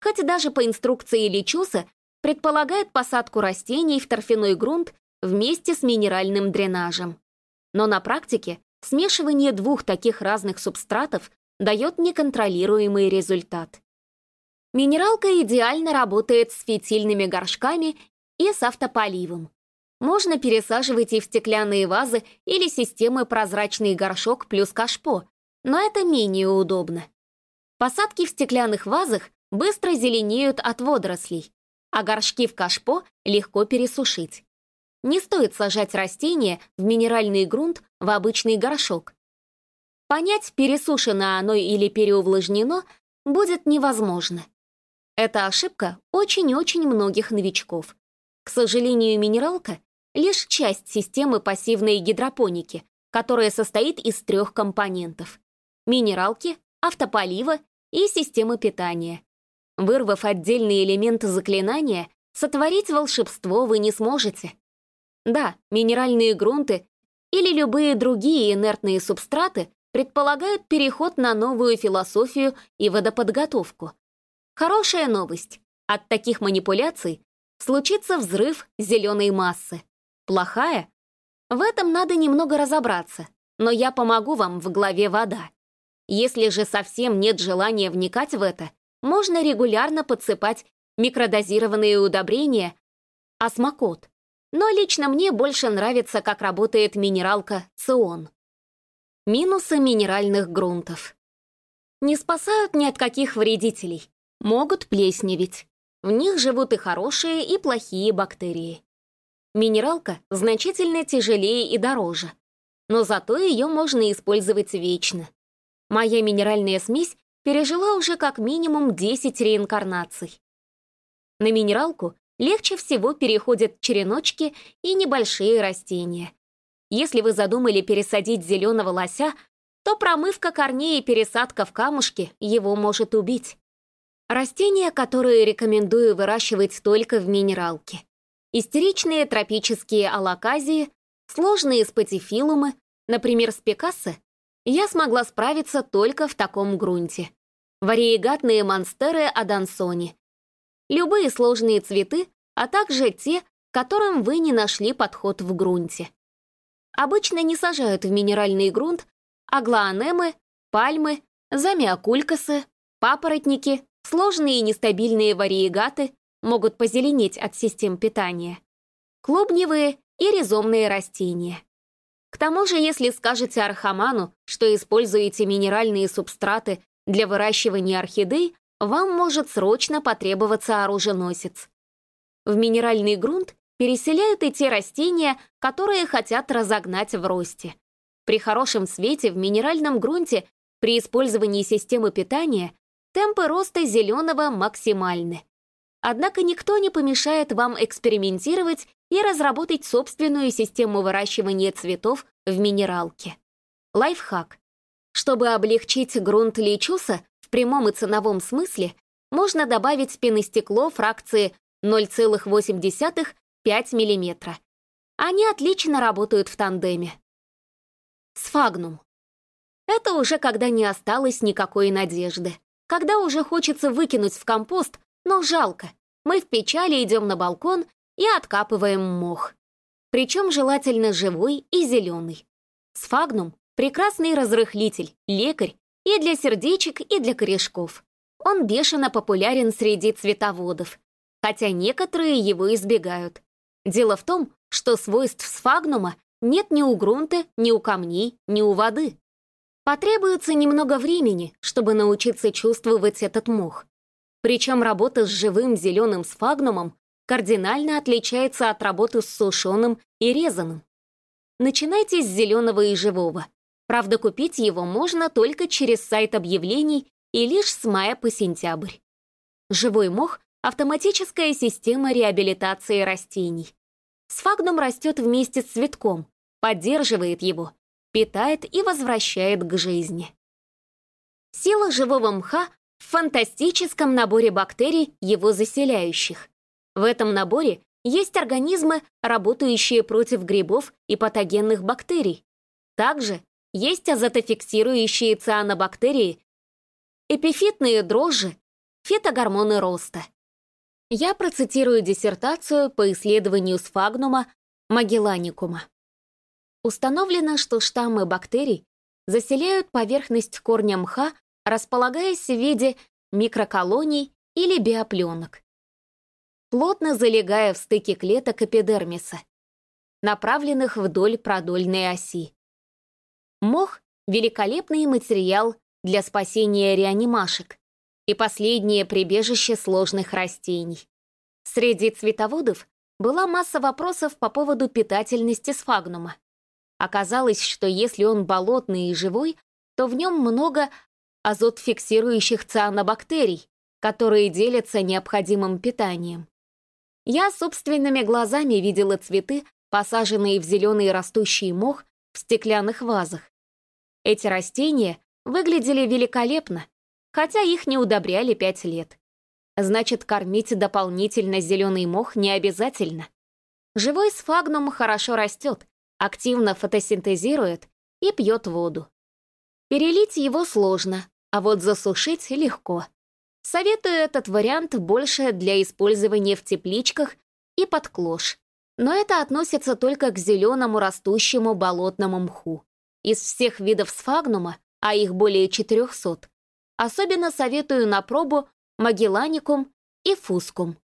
Хотя даже по инструкции Личуса предполагает посадку растений в торфяной грунт вместе с минеральным дренажем. Но на практике смешивание двух таких разных субстратов дает неконтролируемый результат. Минералка идеально работает с фитильными горшками и с автополивом. Можно пересаживать и в стеклянные вазы или системы прозрачный горшок плюс кашпо, но это менее удобно. Посадки в стеклянных вазах быстро зеленеют от водорослей, а горшки в кашпо легко пересушить. Не стоит сажать растение в минеральный грунт в обычный горшок. Понять, пересушено оно или переувлажнено, будет невозможно. Это ошибка очень-очень многих новичков. К сожалению, минералка — лишь часть системы пассивной гидропоники, которая состоит из трех компонентов — минералки, автополива и системы питания. Вырвав отдельные элементы заклинания, сотворить волшебство вы не сможете. Да, минеральные грунты или любые другие инертные субстраты предполагают переход на новую философию и водоподготовку. Хорошая новость. От таких манипуляций случится взрыв зеленой массы. Плохая? В этом надо немного разобраться, но я помогу вам в главе «Вода». Если же совсем нет желания вникать в это, можно регулярно подсыпать микродозированные удобрения осмокот. Но лично мне больше нравится, как работает минералка цион. Минусы минеральных грунтов. Не спасают ни от каких вредителей. Могут плесневеть. В них живут и хорошие, и плохие бактерии. Минералка значительно тяжелее и дороже, но зато ее можно использовать вечно. Моя минеральная смесь пережила уже как минимум 10 реинкарнаций. На минералку легче всего переходят череночки и небольшие растения. Если вы задумали пересадить зеленого лося, то промывка корней и пересадка в камушки его может убить. Растения, которые рекомендую выращивать только в минералке. Истеричные тропические алаказии, сложные спатифилумы, например, спикасы, я смогла справиться только в таком грунте. Вариегатные монстеры Адансони. Любые сложные цветы, а также те, которым вы не нашли подход в грунте. Обычно не сажают в минеральный грунт аглоанемы, пальмы, замиокулькасы, папоротники, Сложные нестабильные вариегаты могут позеленеть от систем питания. Клубневые и ризомные растения. К тому же, если скажете архаману, что используете минеральные субстраты для выращивания орхидей, вам может срочно потребоваться оруженосец. В минеральный грунт переселяют и те растения, которые хотят разогнать в росте. При хорошем свете в минеральном грунте при использовании системы питания темпы роста зеленого максимальны. Однако никто не помешает вам экспериментировать и разработать собственную систему выращивания цветов в минералке. Лайфхак. Чтобы облегчить грунт лечуса в прямом и ценовом смысле, можно добавить пеностекло фракции 0,8-5 мм. Они отлично работают в тандеме. Сфагнум. Это уже когда не осталось никакой надежды. Когда уже хочется выкинуть в компост, но жалко, мы в печали идем на балкон и откапываем мох. Причем желательно живой и зеленый. Сфагнум — прекрасный разрыхлитель, лекарь и для сердечек, и для корешков. Он бешено популярен среди цветоводов, хотя некоторые его избегают. Дело в том, что свойств сфагнума нет ни у грунта, ни у камней, ни у воды. Потребуется немного времени, чтобы научиться чувствовать этот мох. Причем работа с живым зеленым сфагнумом кардинально отличается от работы с сушеным и резаным. Начинайте с зеленого и живого. Правда, купить его можно только через сайт объявлений и лишь с мая по сентябрь. Живой мох — автоматическая система реабилитации растений. Сфагнум растет вместе с цветком, поддерживает его, питает и возвращает к жизни. Сила живого мха в фантастическом наборе бактерий, его заселяющих. В этом наборе есть организмы, работающие против грибов и патогенных бактерий. Также есть азотофиксирующие цианобактерии, эпифитные дрожжи, фитогормоны роста. Я процитирую диссертацию по исследованию сфагнума магелланикума. Установлено, что штаммы бактерий заселяют поверхность корня мха, располагаясь в виде микроколоний или биопленок, плотно залегая в стыке клеток эпидермиса, направленных вдоль продольной оси. Мох — великолепный материал для спасения реанимашек и последнее прибежище сложных растений. Среди цветоводов была масса вопросов по поводу питательности сфагнума. Оказалось, что если он болотный и живой, то в нем много азотфиксирующих цианобактерий, которые делятся необходимым питанием. Я собственными глазами видела цветы, посаженные в зеленый растущий мох в стеклянных вазах. Эти растения выглядели великолепно, хотя их не удобряли пять лет. Значит, кормить дополнительно зеленый мох не обязательно. Живой сфагнум хорошо растет, активно фотосинтезирует и пьет воду. Перелить его сложно, а вот засушить легко. Советую этот вариант больше для использования в тепличках и под клош. Но это относится только к зеленому растущему болотному мху. Из всех видов сфагнума, а их более 400, особенно советую на пробу магелланикум и фускум.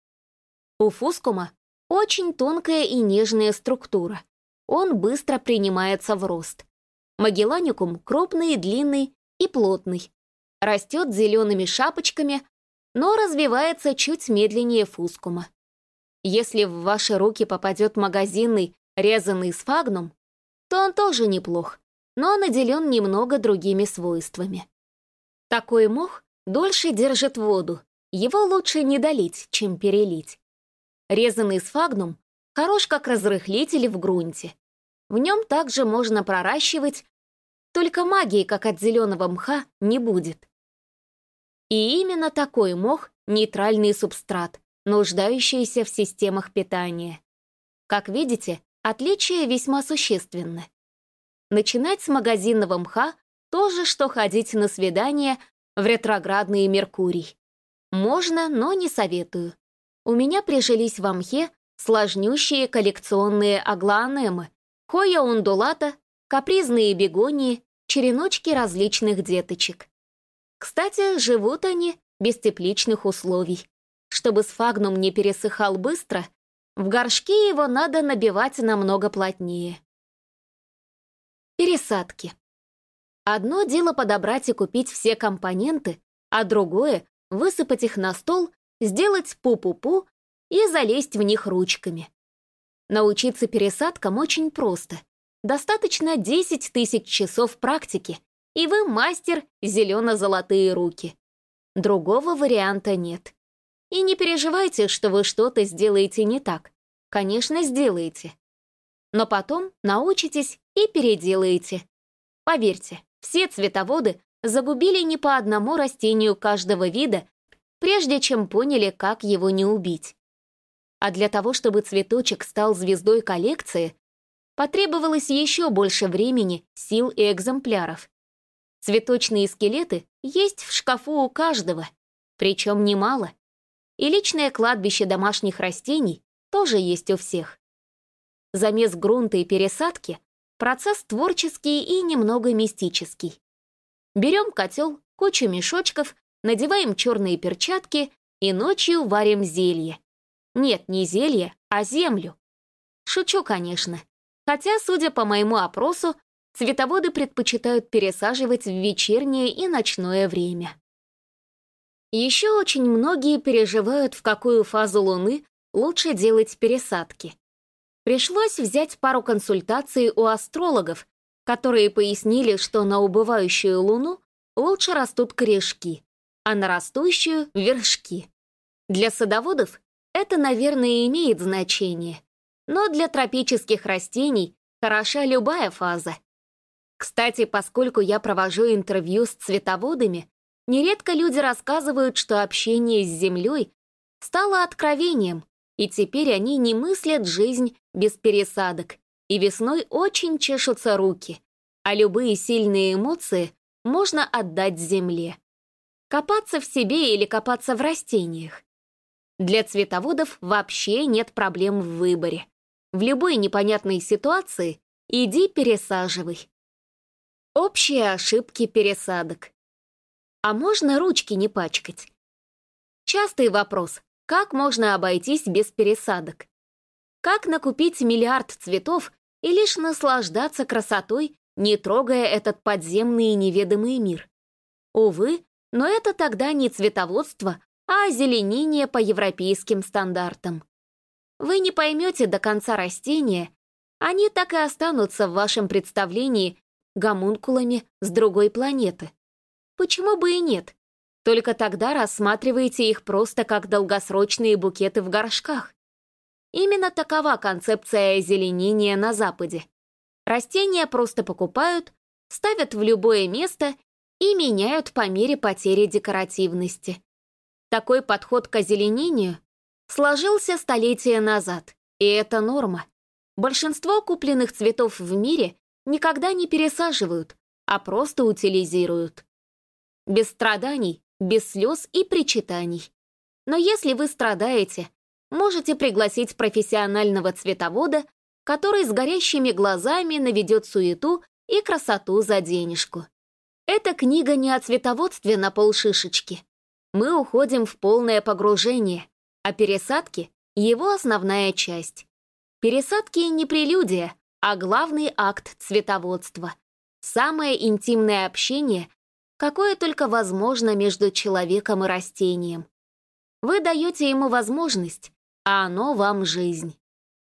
У фускума очень тонкая и нежная структура. Он быстро принимается в рост. Магелланикум крупный, длинный и плотный. Растет зелеными шапочками, но развивается чуть медленнее фускума. Если в ваши руки попадет магазинный резанный сфагнум, то он тоже неплох, но наделен немного другими свойствами. Такой мох дольше держит воду, его лучше не долить, чем перелить. Резанный сфагнум хорош как разрыхлитель в грунте. В нем также можно проращивать, только магии, как от зеленого мха, не будет. И именно такой мох — нейтральный субстрат, нуждающийся в системах питания. Как видите, отличия весьма существенны. Начинать с магазинного мха — то же, что ходить на свидание в ретроградный Меркурий. Можно, но не советую. У меня прижились в мхе сложнющие коллекционные аглоанемы, хоя ундулата, капризные бегонии, череночки различных деточек. Кстати, живут они без тепличных условий. Чтобы сфагнум не пересыхал быстро, в горшке его надо набивать намного плотнее. Пересадки. Одно дело подобрать и купить все компоненты, а другое — высыпать их на стол, сделать пу-пу-пу и залезть в них ручками. Научиться пересадкам очень просто. Достаточно 10 тысяч часов практики, и вы мастер зелено-золотые руки. Другого варианта нет. И не переживайте, что вы что-то сделаете не так. Конечно, сделаете. Но потом научитесь и переделаете. Поверьте, все цветоводы загубили не по одному растению каждого вида, прежде чем поняли, как его не убить. А для того, чтобы цветочек стал звездой коллекции, потребовалось еще больше времени, сил и экземпляров. Цветочные скелеты есть в шкафу у каждого, причем немало. И личное кладбище домашних растений тоже есть у всех. Замес грунта и пересадки — процесс творческий и немного мистический. Берем котел, кучу мешочков, надеваем черные перчатки и ночью варим зелье. Нет, не зелье, а землю. Шучу, конечно. Хотя, судя по моему опросу, цветоводы предпочитают пересаживать в вечернее и ночное время. Еще очень многие переживают, в какую фазу Луны лучше делать пересадки. Пришлось взять пару консультаций у астрологов, которые пояснили, что на убывающую Луну лучше растут корешки, а на растущую — вершки. Для садоводов это, наверное, имеет значение, но для тропических растений хороша любая фаза. Кстати, поскольку я провожу интервью с цветоводами, нередко люди рассказывают, что общение с Землей стало откровением, и теперь они не мыслят жизнь без пересадок, и весной очень чешутся руки, а любые сильные эмоции можно отдать Земле. Копаться в себе или копаться в растениях. Для цветоводов вообще нет проблем в выборе. В любой непонятной ситуации иди пересаживай. Общие ошибки пересадок. А можно ручки не пачкать? Частый вопрос, как можно обойтись без пересадок? Как накупить миллиард цветов и лишь наслаждаться красотой, не трогая этот подземный и неведомый мир? Увы, но это тогда не цветоводство, а озеленение по европейским стандартам. Вы не поймете до конца растения, они так и останутся в вашем представлении гомункулами с другой планеты. Почему бы и нет? Только тогда рассматривайте их просто как долгосрочные букеты в горшках. Именно такова концепция озеленения на Западе. Растения просто покупают, ставят в любое место и меняют по мере потери декоративности. Такой подход к озеленению сложился столетия назад, и это норма. Большинство купленных цветов в мире никогда не пересаживают, а просто утилизируют. Без страданий, без слез и причитаний. Но если вы страдаете, можете пригласить профессионального цветовода, который с горящими глазами наведет суету и красоту за денежку. Эта книга не о цветоводстве на полшишечки. Мы уходим в полное погружение, а пересадки — его основная часть. Пересадки не прелюдия, а главный акт цветоводства. Самое интимное общение, какое только возможно между человеком и растением. Вы даете ему возможность, а оно вам жизнь.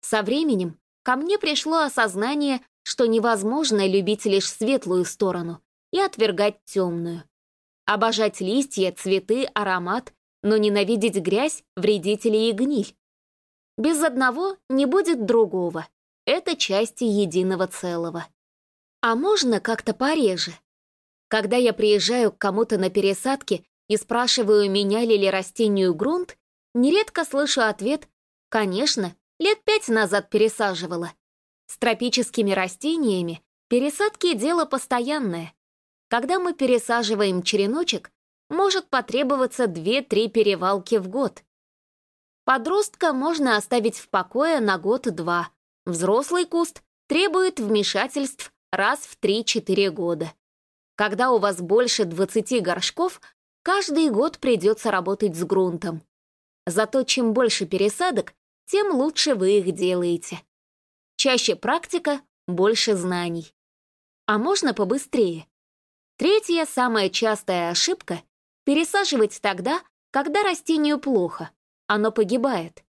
Со временем ко мне пришло осознание, что невозможно любить лишь светлую сторону и отвергать темную. Обожать листья, цветы, аромат, но ненавидеть грязь, вредителей и гниль. Без одного не будет другого. Это части единого целого. А можно как-то пореже? Когда я приезжаю к кому-то на пересадке и спрашиваю, меняли ли растению грунт, нередко слышу ответ «Конечно, лет пять назад пересаживала». С тропическими растениями пересадки — дело постоянное. Когда мы пересаживаем череночек, может потребоваться 2-3 перевалки в год. Подростка можно оставить в покое на год-два. Взрослый куст требует вмешательств раз в 3-4 года. Когда у вас больше 20 горшков, каждый год придется работать с грунтом. Зато чем больше пересадок, тем лучше вы их делаете. Чаще практика, больше знаний. А можно побыстрее. Третья, самая частая ошибка — пересаживать тогда, когда растению плохо, оно погибает.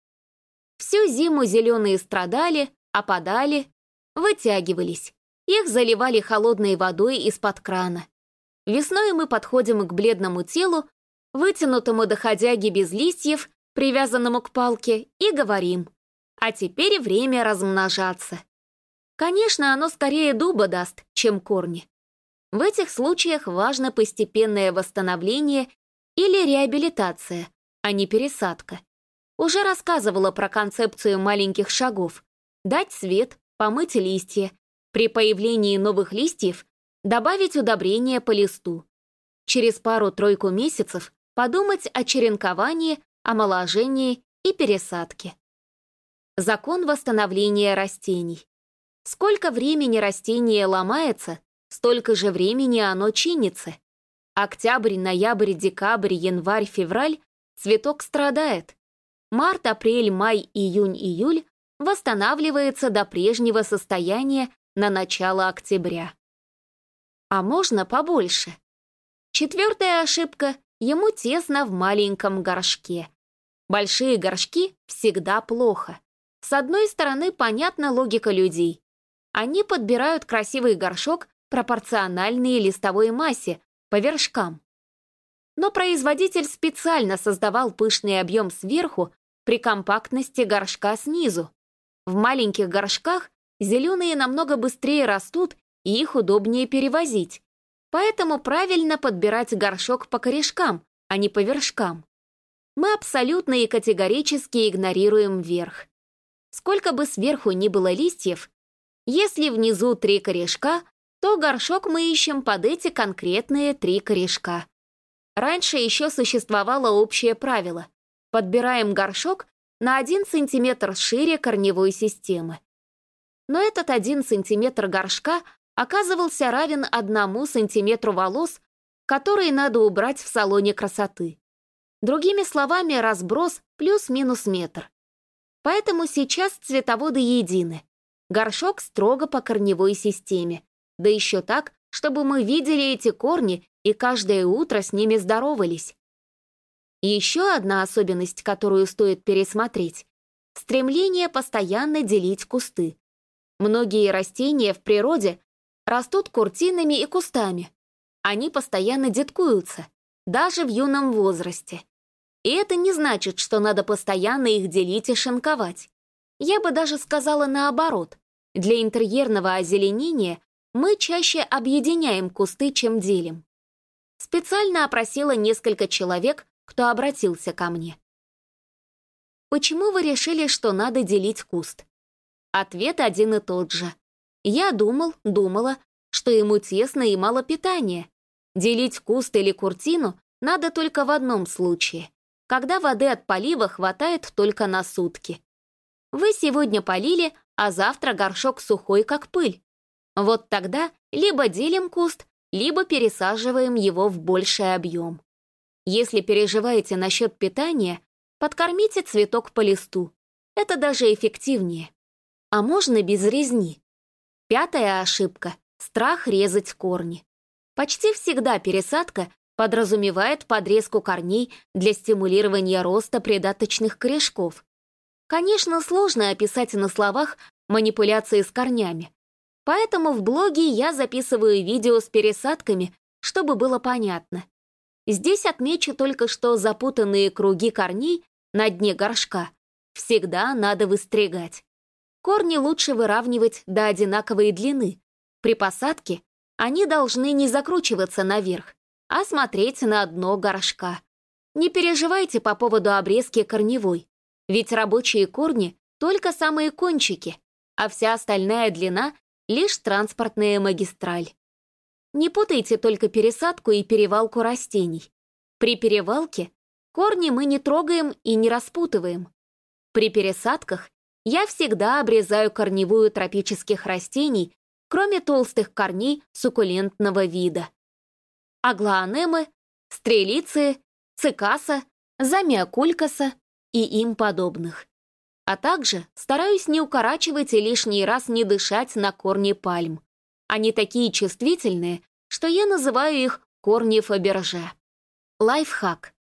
Всю зиму зеленые страдали, опадали, вытягивались. Их заливали холодной водой из-под крана. Весной мы подходим к бледному телу, вытянутому доходяги без листьев, привязанному к палке, и говорим а теперь время размножаться. Конечно, оно скорее дуба даст, чем корни. В этих случаях важно постепенное восстановление или реабилитация, а не пересадка. Уже рассказывала про концепцию маленьких шагов. Дать свет, помыть листья. При появлении новых листьев добавить удобрения по листу. Через пару-тройку месяцев подумать о черенковании, омоложении и пересадке. Закон восстановления растений. Сколько времени растение ломается, столько же времени оно чинится. Октябрь, ноябрь, декабрь, январь, февраль цветок страдает. Март, апрель, май, июнь, июль восстанавливается до прежнего состояния на начало октября. А можно побольше. Четвертая ошибка — ему тесно в маленьком горшке. Большие горшки всегда плохо. С одной стороны, понятна логика людей. Они подбирают красивый горшок пропорциональный листовой массе, по вершкам. Но производитель специально создавал пышный объем сверху при компактности горшка снизу. В маленьких горшках зеленые намного быстрее растут и их удобнее перевозить. Поэтому правильно подбирать горшок по корешкам, а не по вершкам. Мы абсолютно и категорически игнорируем верх. Сколько бы сверху ни было листьев, если внизу три корешка, то горшок мы ищем под эти конкретные три корешка. Раньше еще существовало общее правило. Подбираем горшок на 1 см шире корневой системы. Но этот 1 см горшка оказывался равен 1 см волос, которые надо убрать в салоне красоты. Другими словами, разброс плюс-минус метр. Поэтому сейчас цветоводы едины. Горшок строго по корневой системе. Да еще так, чтобы мы видели эти корни и каждое утро с ними здоровались. Еще одна особенность, которую стоит пересмотреть — стремление постоянно делить кусты. Многие растения в природе растут куртинами и кустами. Они постоянно деткуются, даже в юном возрасте. И это не значит, что надо постоянно их делить и шинковать. Я бы даже сказала наоборот. Для интерьерного озеленения мы чаще объединяем кусты, чем делим. Специально опросила несколько человек, кто обратился ко мне. Почему вы решили, что надо делить куст? Ответ один и тот же. Я думал, думала, что ему тесно и мало питания. Делить куст или куртину надо только в одном случае, когда воды от полива хватает только на сутки. Вы сегодня полили, а завтра горшок сухой, как пыль. Вот тогда либо делим куст, либо пересаживаем его в больший объем. Если переживаете насчет питания, подкормите цветок по листу. Это даже эффективнее. А можно без резни. Пятая ошибка — страх резать корни. Почти всегда пересадка подразумевает подрезку корней для стимулирования роста придаточных корешков. Конечно, сложно описать на словах манипуляции с корнями. Поэтому в блоге я записываю видео с пересадками, чтобы было понятно. Здесь отмечу только, что запутанные круги корней на дне горшка всегда надо выстригать. Корни лучше выравнивать до одинаковой длины. При посадке они должны не закручиваться наверх, а смотреть на дно горшка. Не переживайте по поводу обрезки корневой, ведь рабочие корни — только самые кончики, а вся остальная длина — лишь транспортная магистраль. Не путайте только пересадку и перевалку растений. При перевалке корни мы не трогаем и не распутываем. При пересадках я всегда обрезаю корневую тропических растений, кроме толстых корней суккулентного вида. Аглоанемы, стрелицы, цикаса, замиокулькаса и им подобных. А также стараюсь не укорачивать и лишний раз не дышать на корни пальм. Они такие чувствительные, что я называю их корни Фаберже. Лайфхак.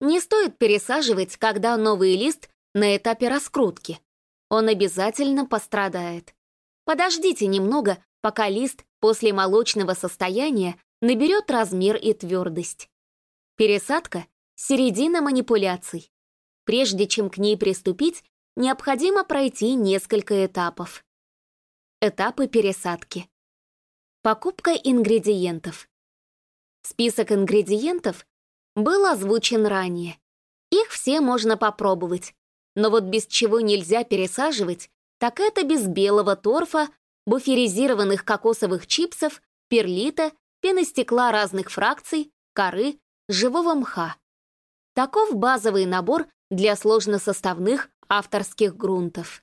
Не стоит пересаживать, когда новый лист на этапе раскрутки он обязательно пострадает. Подождите немного, пока лист после молочного состояния наберет размер и твердость. Пересадка — середина манипуляций. Прежде чем к ней приступить, необходимо пройти несколько этапов. Этапы пересадки. Покупка ингредиентов. Список ингредиентов был озвучен ранее. Их все можно попробовать, но вот без чего нельзя пересаживать, так это без белого торфа, буферизированных кокосовых чипсов, перлита, пеностекла разных фракций, коры, живого мха. Таков базовый набор для сложносоставных авторских грунтов.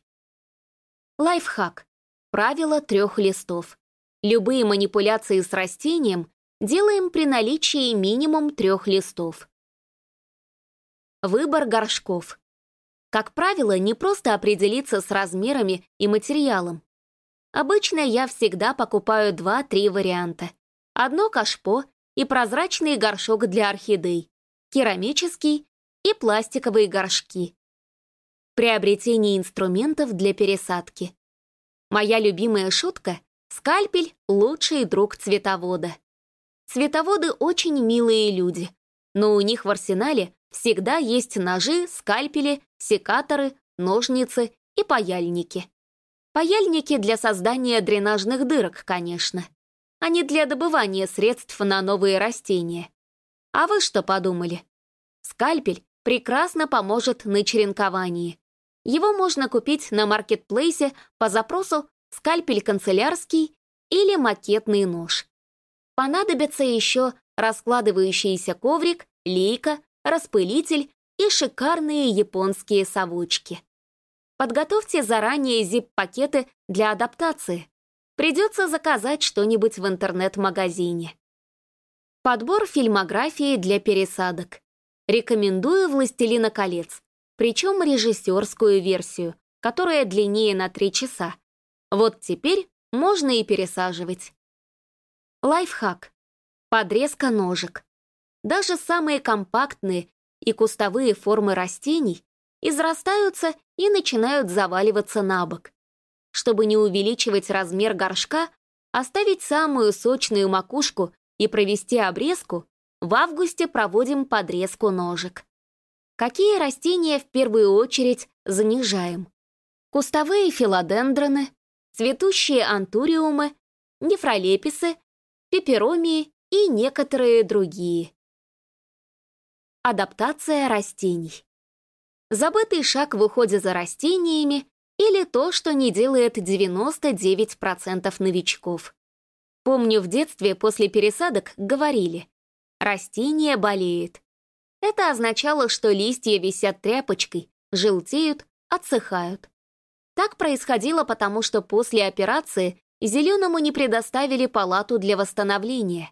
Лайфхак. Правило трех листов. Любые манипуляции с растением делаем при наличии минимум трех листов. Выбор горшков. Как правило, не просто определиться с размерами и материалом. Обычно я всегда покупаю два-три варианта. Одно кашпо и прозрачный горшок для орхидей, керамический и пластиковые горшки. Приобретение инструментов для пересадки. Моя любимая шутка — скальпель — лучший друг цветовода. Цветоводы очень милые люди, но у них в арсенале всегда есть ножи, скальпели, секаторы, ножницы и паяльники. Паяльники для создания дренажных дырок, конечно, а не для добывания средств на новые растения. А вы что подумали? Скальпель прекрасно поможет на черенковании. Его можно купить на маркетплейсе по запросу «скальпель канцелярский» или «макетный нож». Понадобятся еще раскладывающийся коврик, лейка, распылитель и шикарные японские совочки. Подготовьте заранее zip-пакеты для адаптации. Придется заказать что-нибудь в интернет-магазине. Подбор фильмографии для пересадок. Рекомендую «Властелина колец», причем режиссерскую версию, которая длиннее на 3 часа. Вот теперь можно и пересаживать. Лайфхак. Подрезка ножек. Даже самые компактные и кустовые формы растений израстаются и начинают заваливаться на бок. Чтобы не увеличивать размер горшка, оставить самую сочную макушку и провести обрезку, в августе проводим подрезку ножек. Какие растения в первую очередь занижаем? Кустовые филодендроны, цветущие антуриумы, нефролеписы, пеперомии и некоторые другие. Адаптация растений. Забытый шаг в уходе за растениями или то, что не делает 99% новичков. Помню, в детстве после пересадок говорили «растение болеет». Это означало, что листья висят тряпочкой, желтеют, отсыхают. Так происходило потому, что после операции зеленому не предоставили палату для восстановления.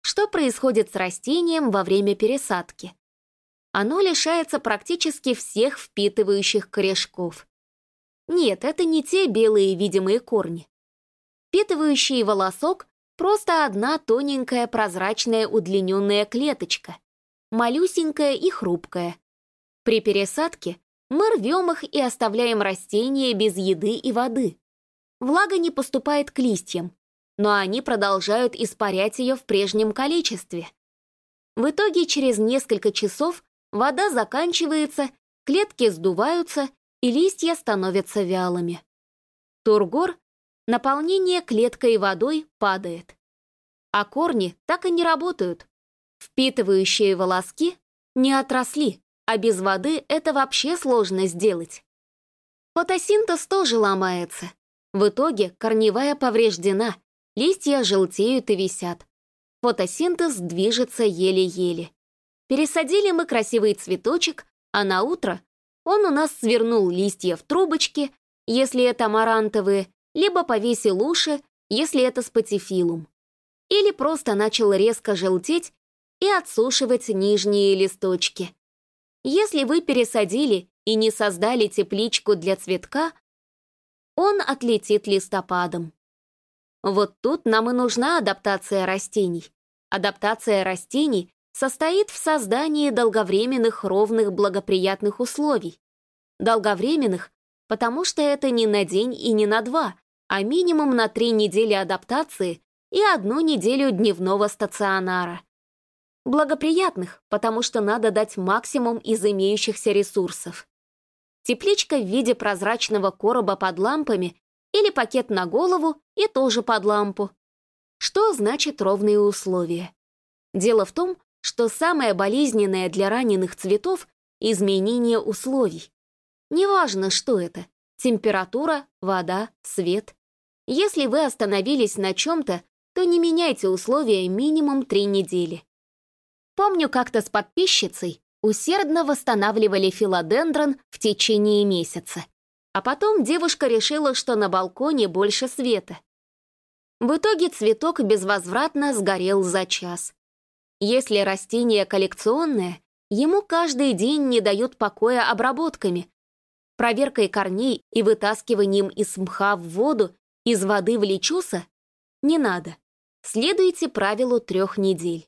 Что происходит с растением во время пересадки? Оно лишается практически всех впитывающих корешков. Нет, это не те белые видимые корни. Впитывающий волосок — просто одна тоненькая прозрачная удлиненная клеточка, малюсенькая и хрупкая. При пересадке мы рвем их и оставляем растения без еды и воды. Влага не поступает к листьям, но они продолжают испарять ее в прежнем количестве. В итоге через несколько часов вода заканчивается, клетки сдуваются, и листья становятся вялыми. Тургор — наполнение клеткой водой падает. А корни так и не работают. Впитывающие волоски не отросли, а без воды это вообще сложно сделать. Фотосинтез тоже ломается. В итоге корневая повреждена, листья желтеют и висят. Фотосинтез движется еле-еле. Пересадили мы красивый цветочек, а на утро он у нас свернул листья в трубочки, если это марантовые, либо повесил уши, если это спатифилум. Или просто начал резко желтеть и отсушивать нижние листочки. Если вы пересадили и не создали тепличку для цветка, он отлетит листопадом. Вот тут нам и нужна адаптация растений. Адаптация растений состоит в создании долговременных ровных благоприятных условий. Долговременных, потому что это не на день и не на два, а минимум на три недели адаптации и одну неделю дневного стационара. Благоприятных, потому что надо дать максимум из имеющихся ресурсов. Тепличка в виде прозрачного короба под лампами или пакет на голову и тоже под лампу. Что значит ровные условия? Дело в том, что самое болезненное для раненых цветов — изменение условий. Неважно, что это — температура, вода, свет. Если вы остановились на чем-то, то не меняйте условия минимум три недели. Помню, как-то с подписчицей усердно восстанавливали филодендрон в течение месяца. А потом девушка решила, что на балконе больше света. В итоге цветок безвозвратно сгорел за час. Если растение коллекционное, ему каждый день не дают покоя обработками, проверкой корней и вытаскиванием из мха в воду, из воды в лечуса не надо. Следуйте правилу трех недель.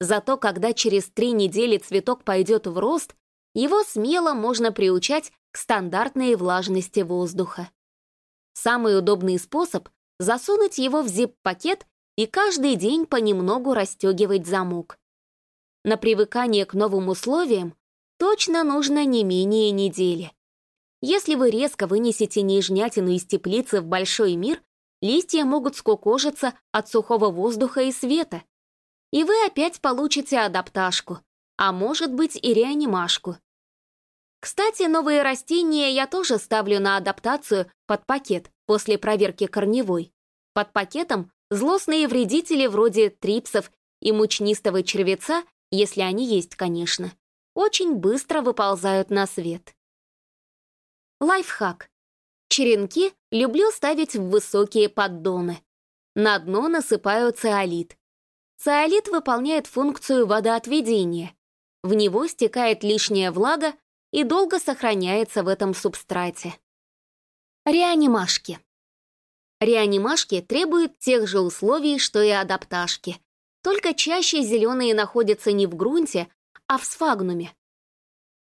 Зато когда через три недели цветок пойдет в рост, его смело можно приучать к стандартной влажности воздуха. Самый удобный способ — засунуть его в зип-пакет и каждый день понемногу расстегивать замок. На привыкание к новым условиям точно нужно не менее недели. Если вы резко вынесете нежнятину из теплицы в большой мир, листья могут скукожиться от сухого воздуха и света. И вы опять получите адапташку, а может быть и реанимашку. Кстати, новые растения я тоже ставлю на адаптацию под пакет после проверки корневой. Под пакетом Злостные вредители вроде трипсов и мучнистого червеца, если они есть, конечно, очень быстро выползают на свет. Лайфхак. Черенки люблю ставить в высокие поддоны. На дно насыпаю циолит. Циолит выполняет функцию водоотведения. В него стекает лишняя влага и долго сохраняется в этом субстрате. Реанимашки. Реанимашки требуют тех же условий, что и адапташки. Только чаще зеленые находятся не в грунте, а в сфагнуме.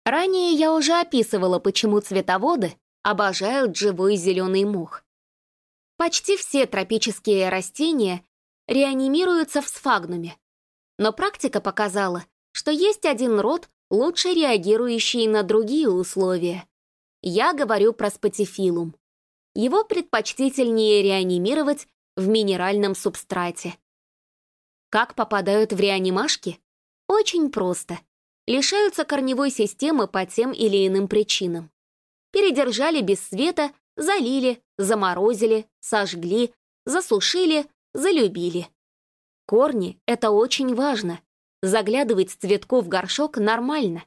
Ранее я уже описывала, почему цветоводы обожают живой зеленый мох. Почти все тропические растения реанимируются в сфагнуме. Но практика показала, что есть один род, лучше реагирующий на другие условия. Я говорю про спатифилум его предпочтительнее реанимировать в минеральном субстрате. Как попадают в реанимашки? Очень просто. Лишаются корневой системы по тем или иным причинам. Передержали без света, залили, заморозили, сожгли, засушили, залюбили. Корни — это очень важно. Заглядывать с цветков в горшок нормально.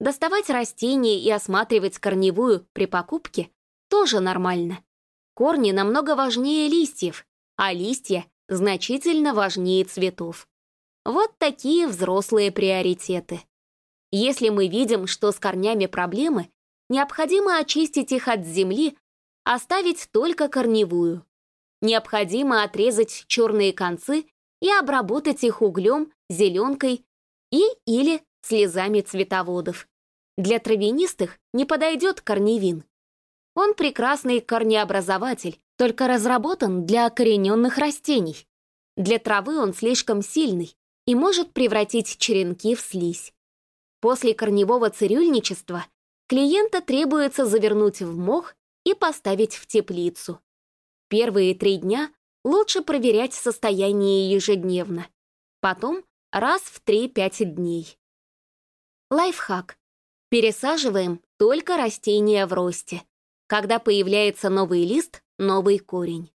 Доставать растения и осматривать корневую при покупке тоже нормально. Корни намного важнее листьев, а листья значительно важнее цветов. Вот такие взрослые приоритеты. Если мы видим, что с корнями проблемы, необходимо очистить их от земли, оставить только корневую. Необходимо отрезать черные концы и обработать их углем, зеленкой и или слезами цветоводов. Для травянистых не подойдет корневин. Он прекрасный корнеобразователь, только разработан для окорененных растений. Для травы он слишком сильный и может превратить черенки в слизь. После корневого цирюльничества клиента требуется завернуть в мох и поставить в теплицу. Первые три дня лучше проверять состояние ежедневно. Потом раз в 3-5 дней. Лайфхак. Пересаживаем только растения в росте. Когда появляется новый лист, новый корень.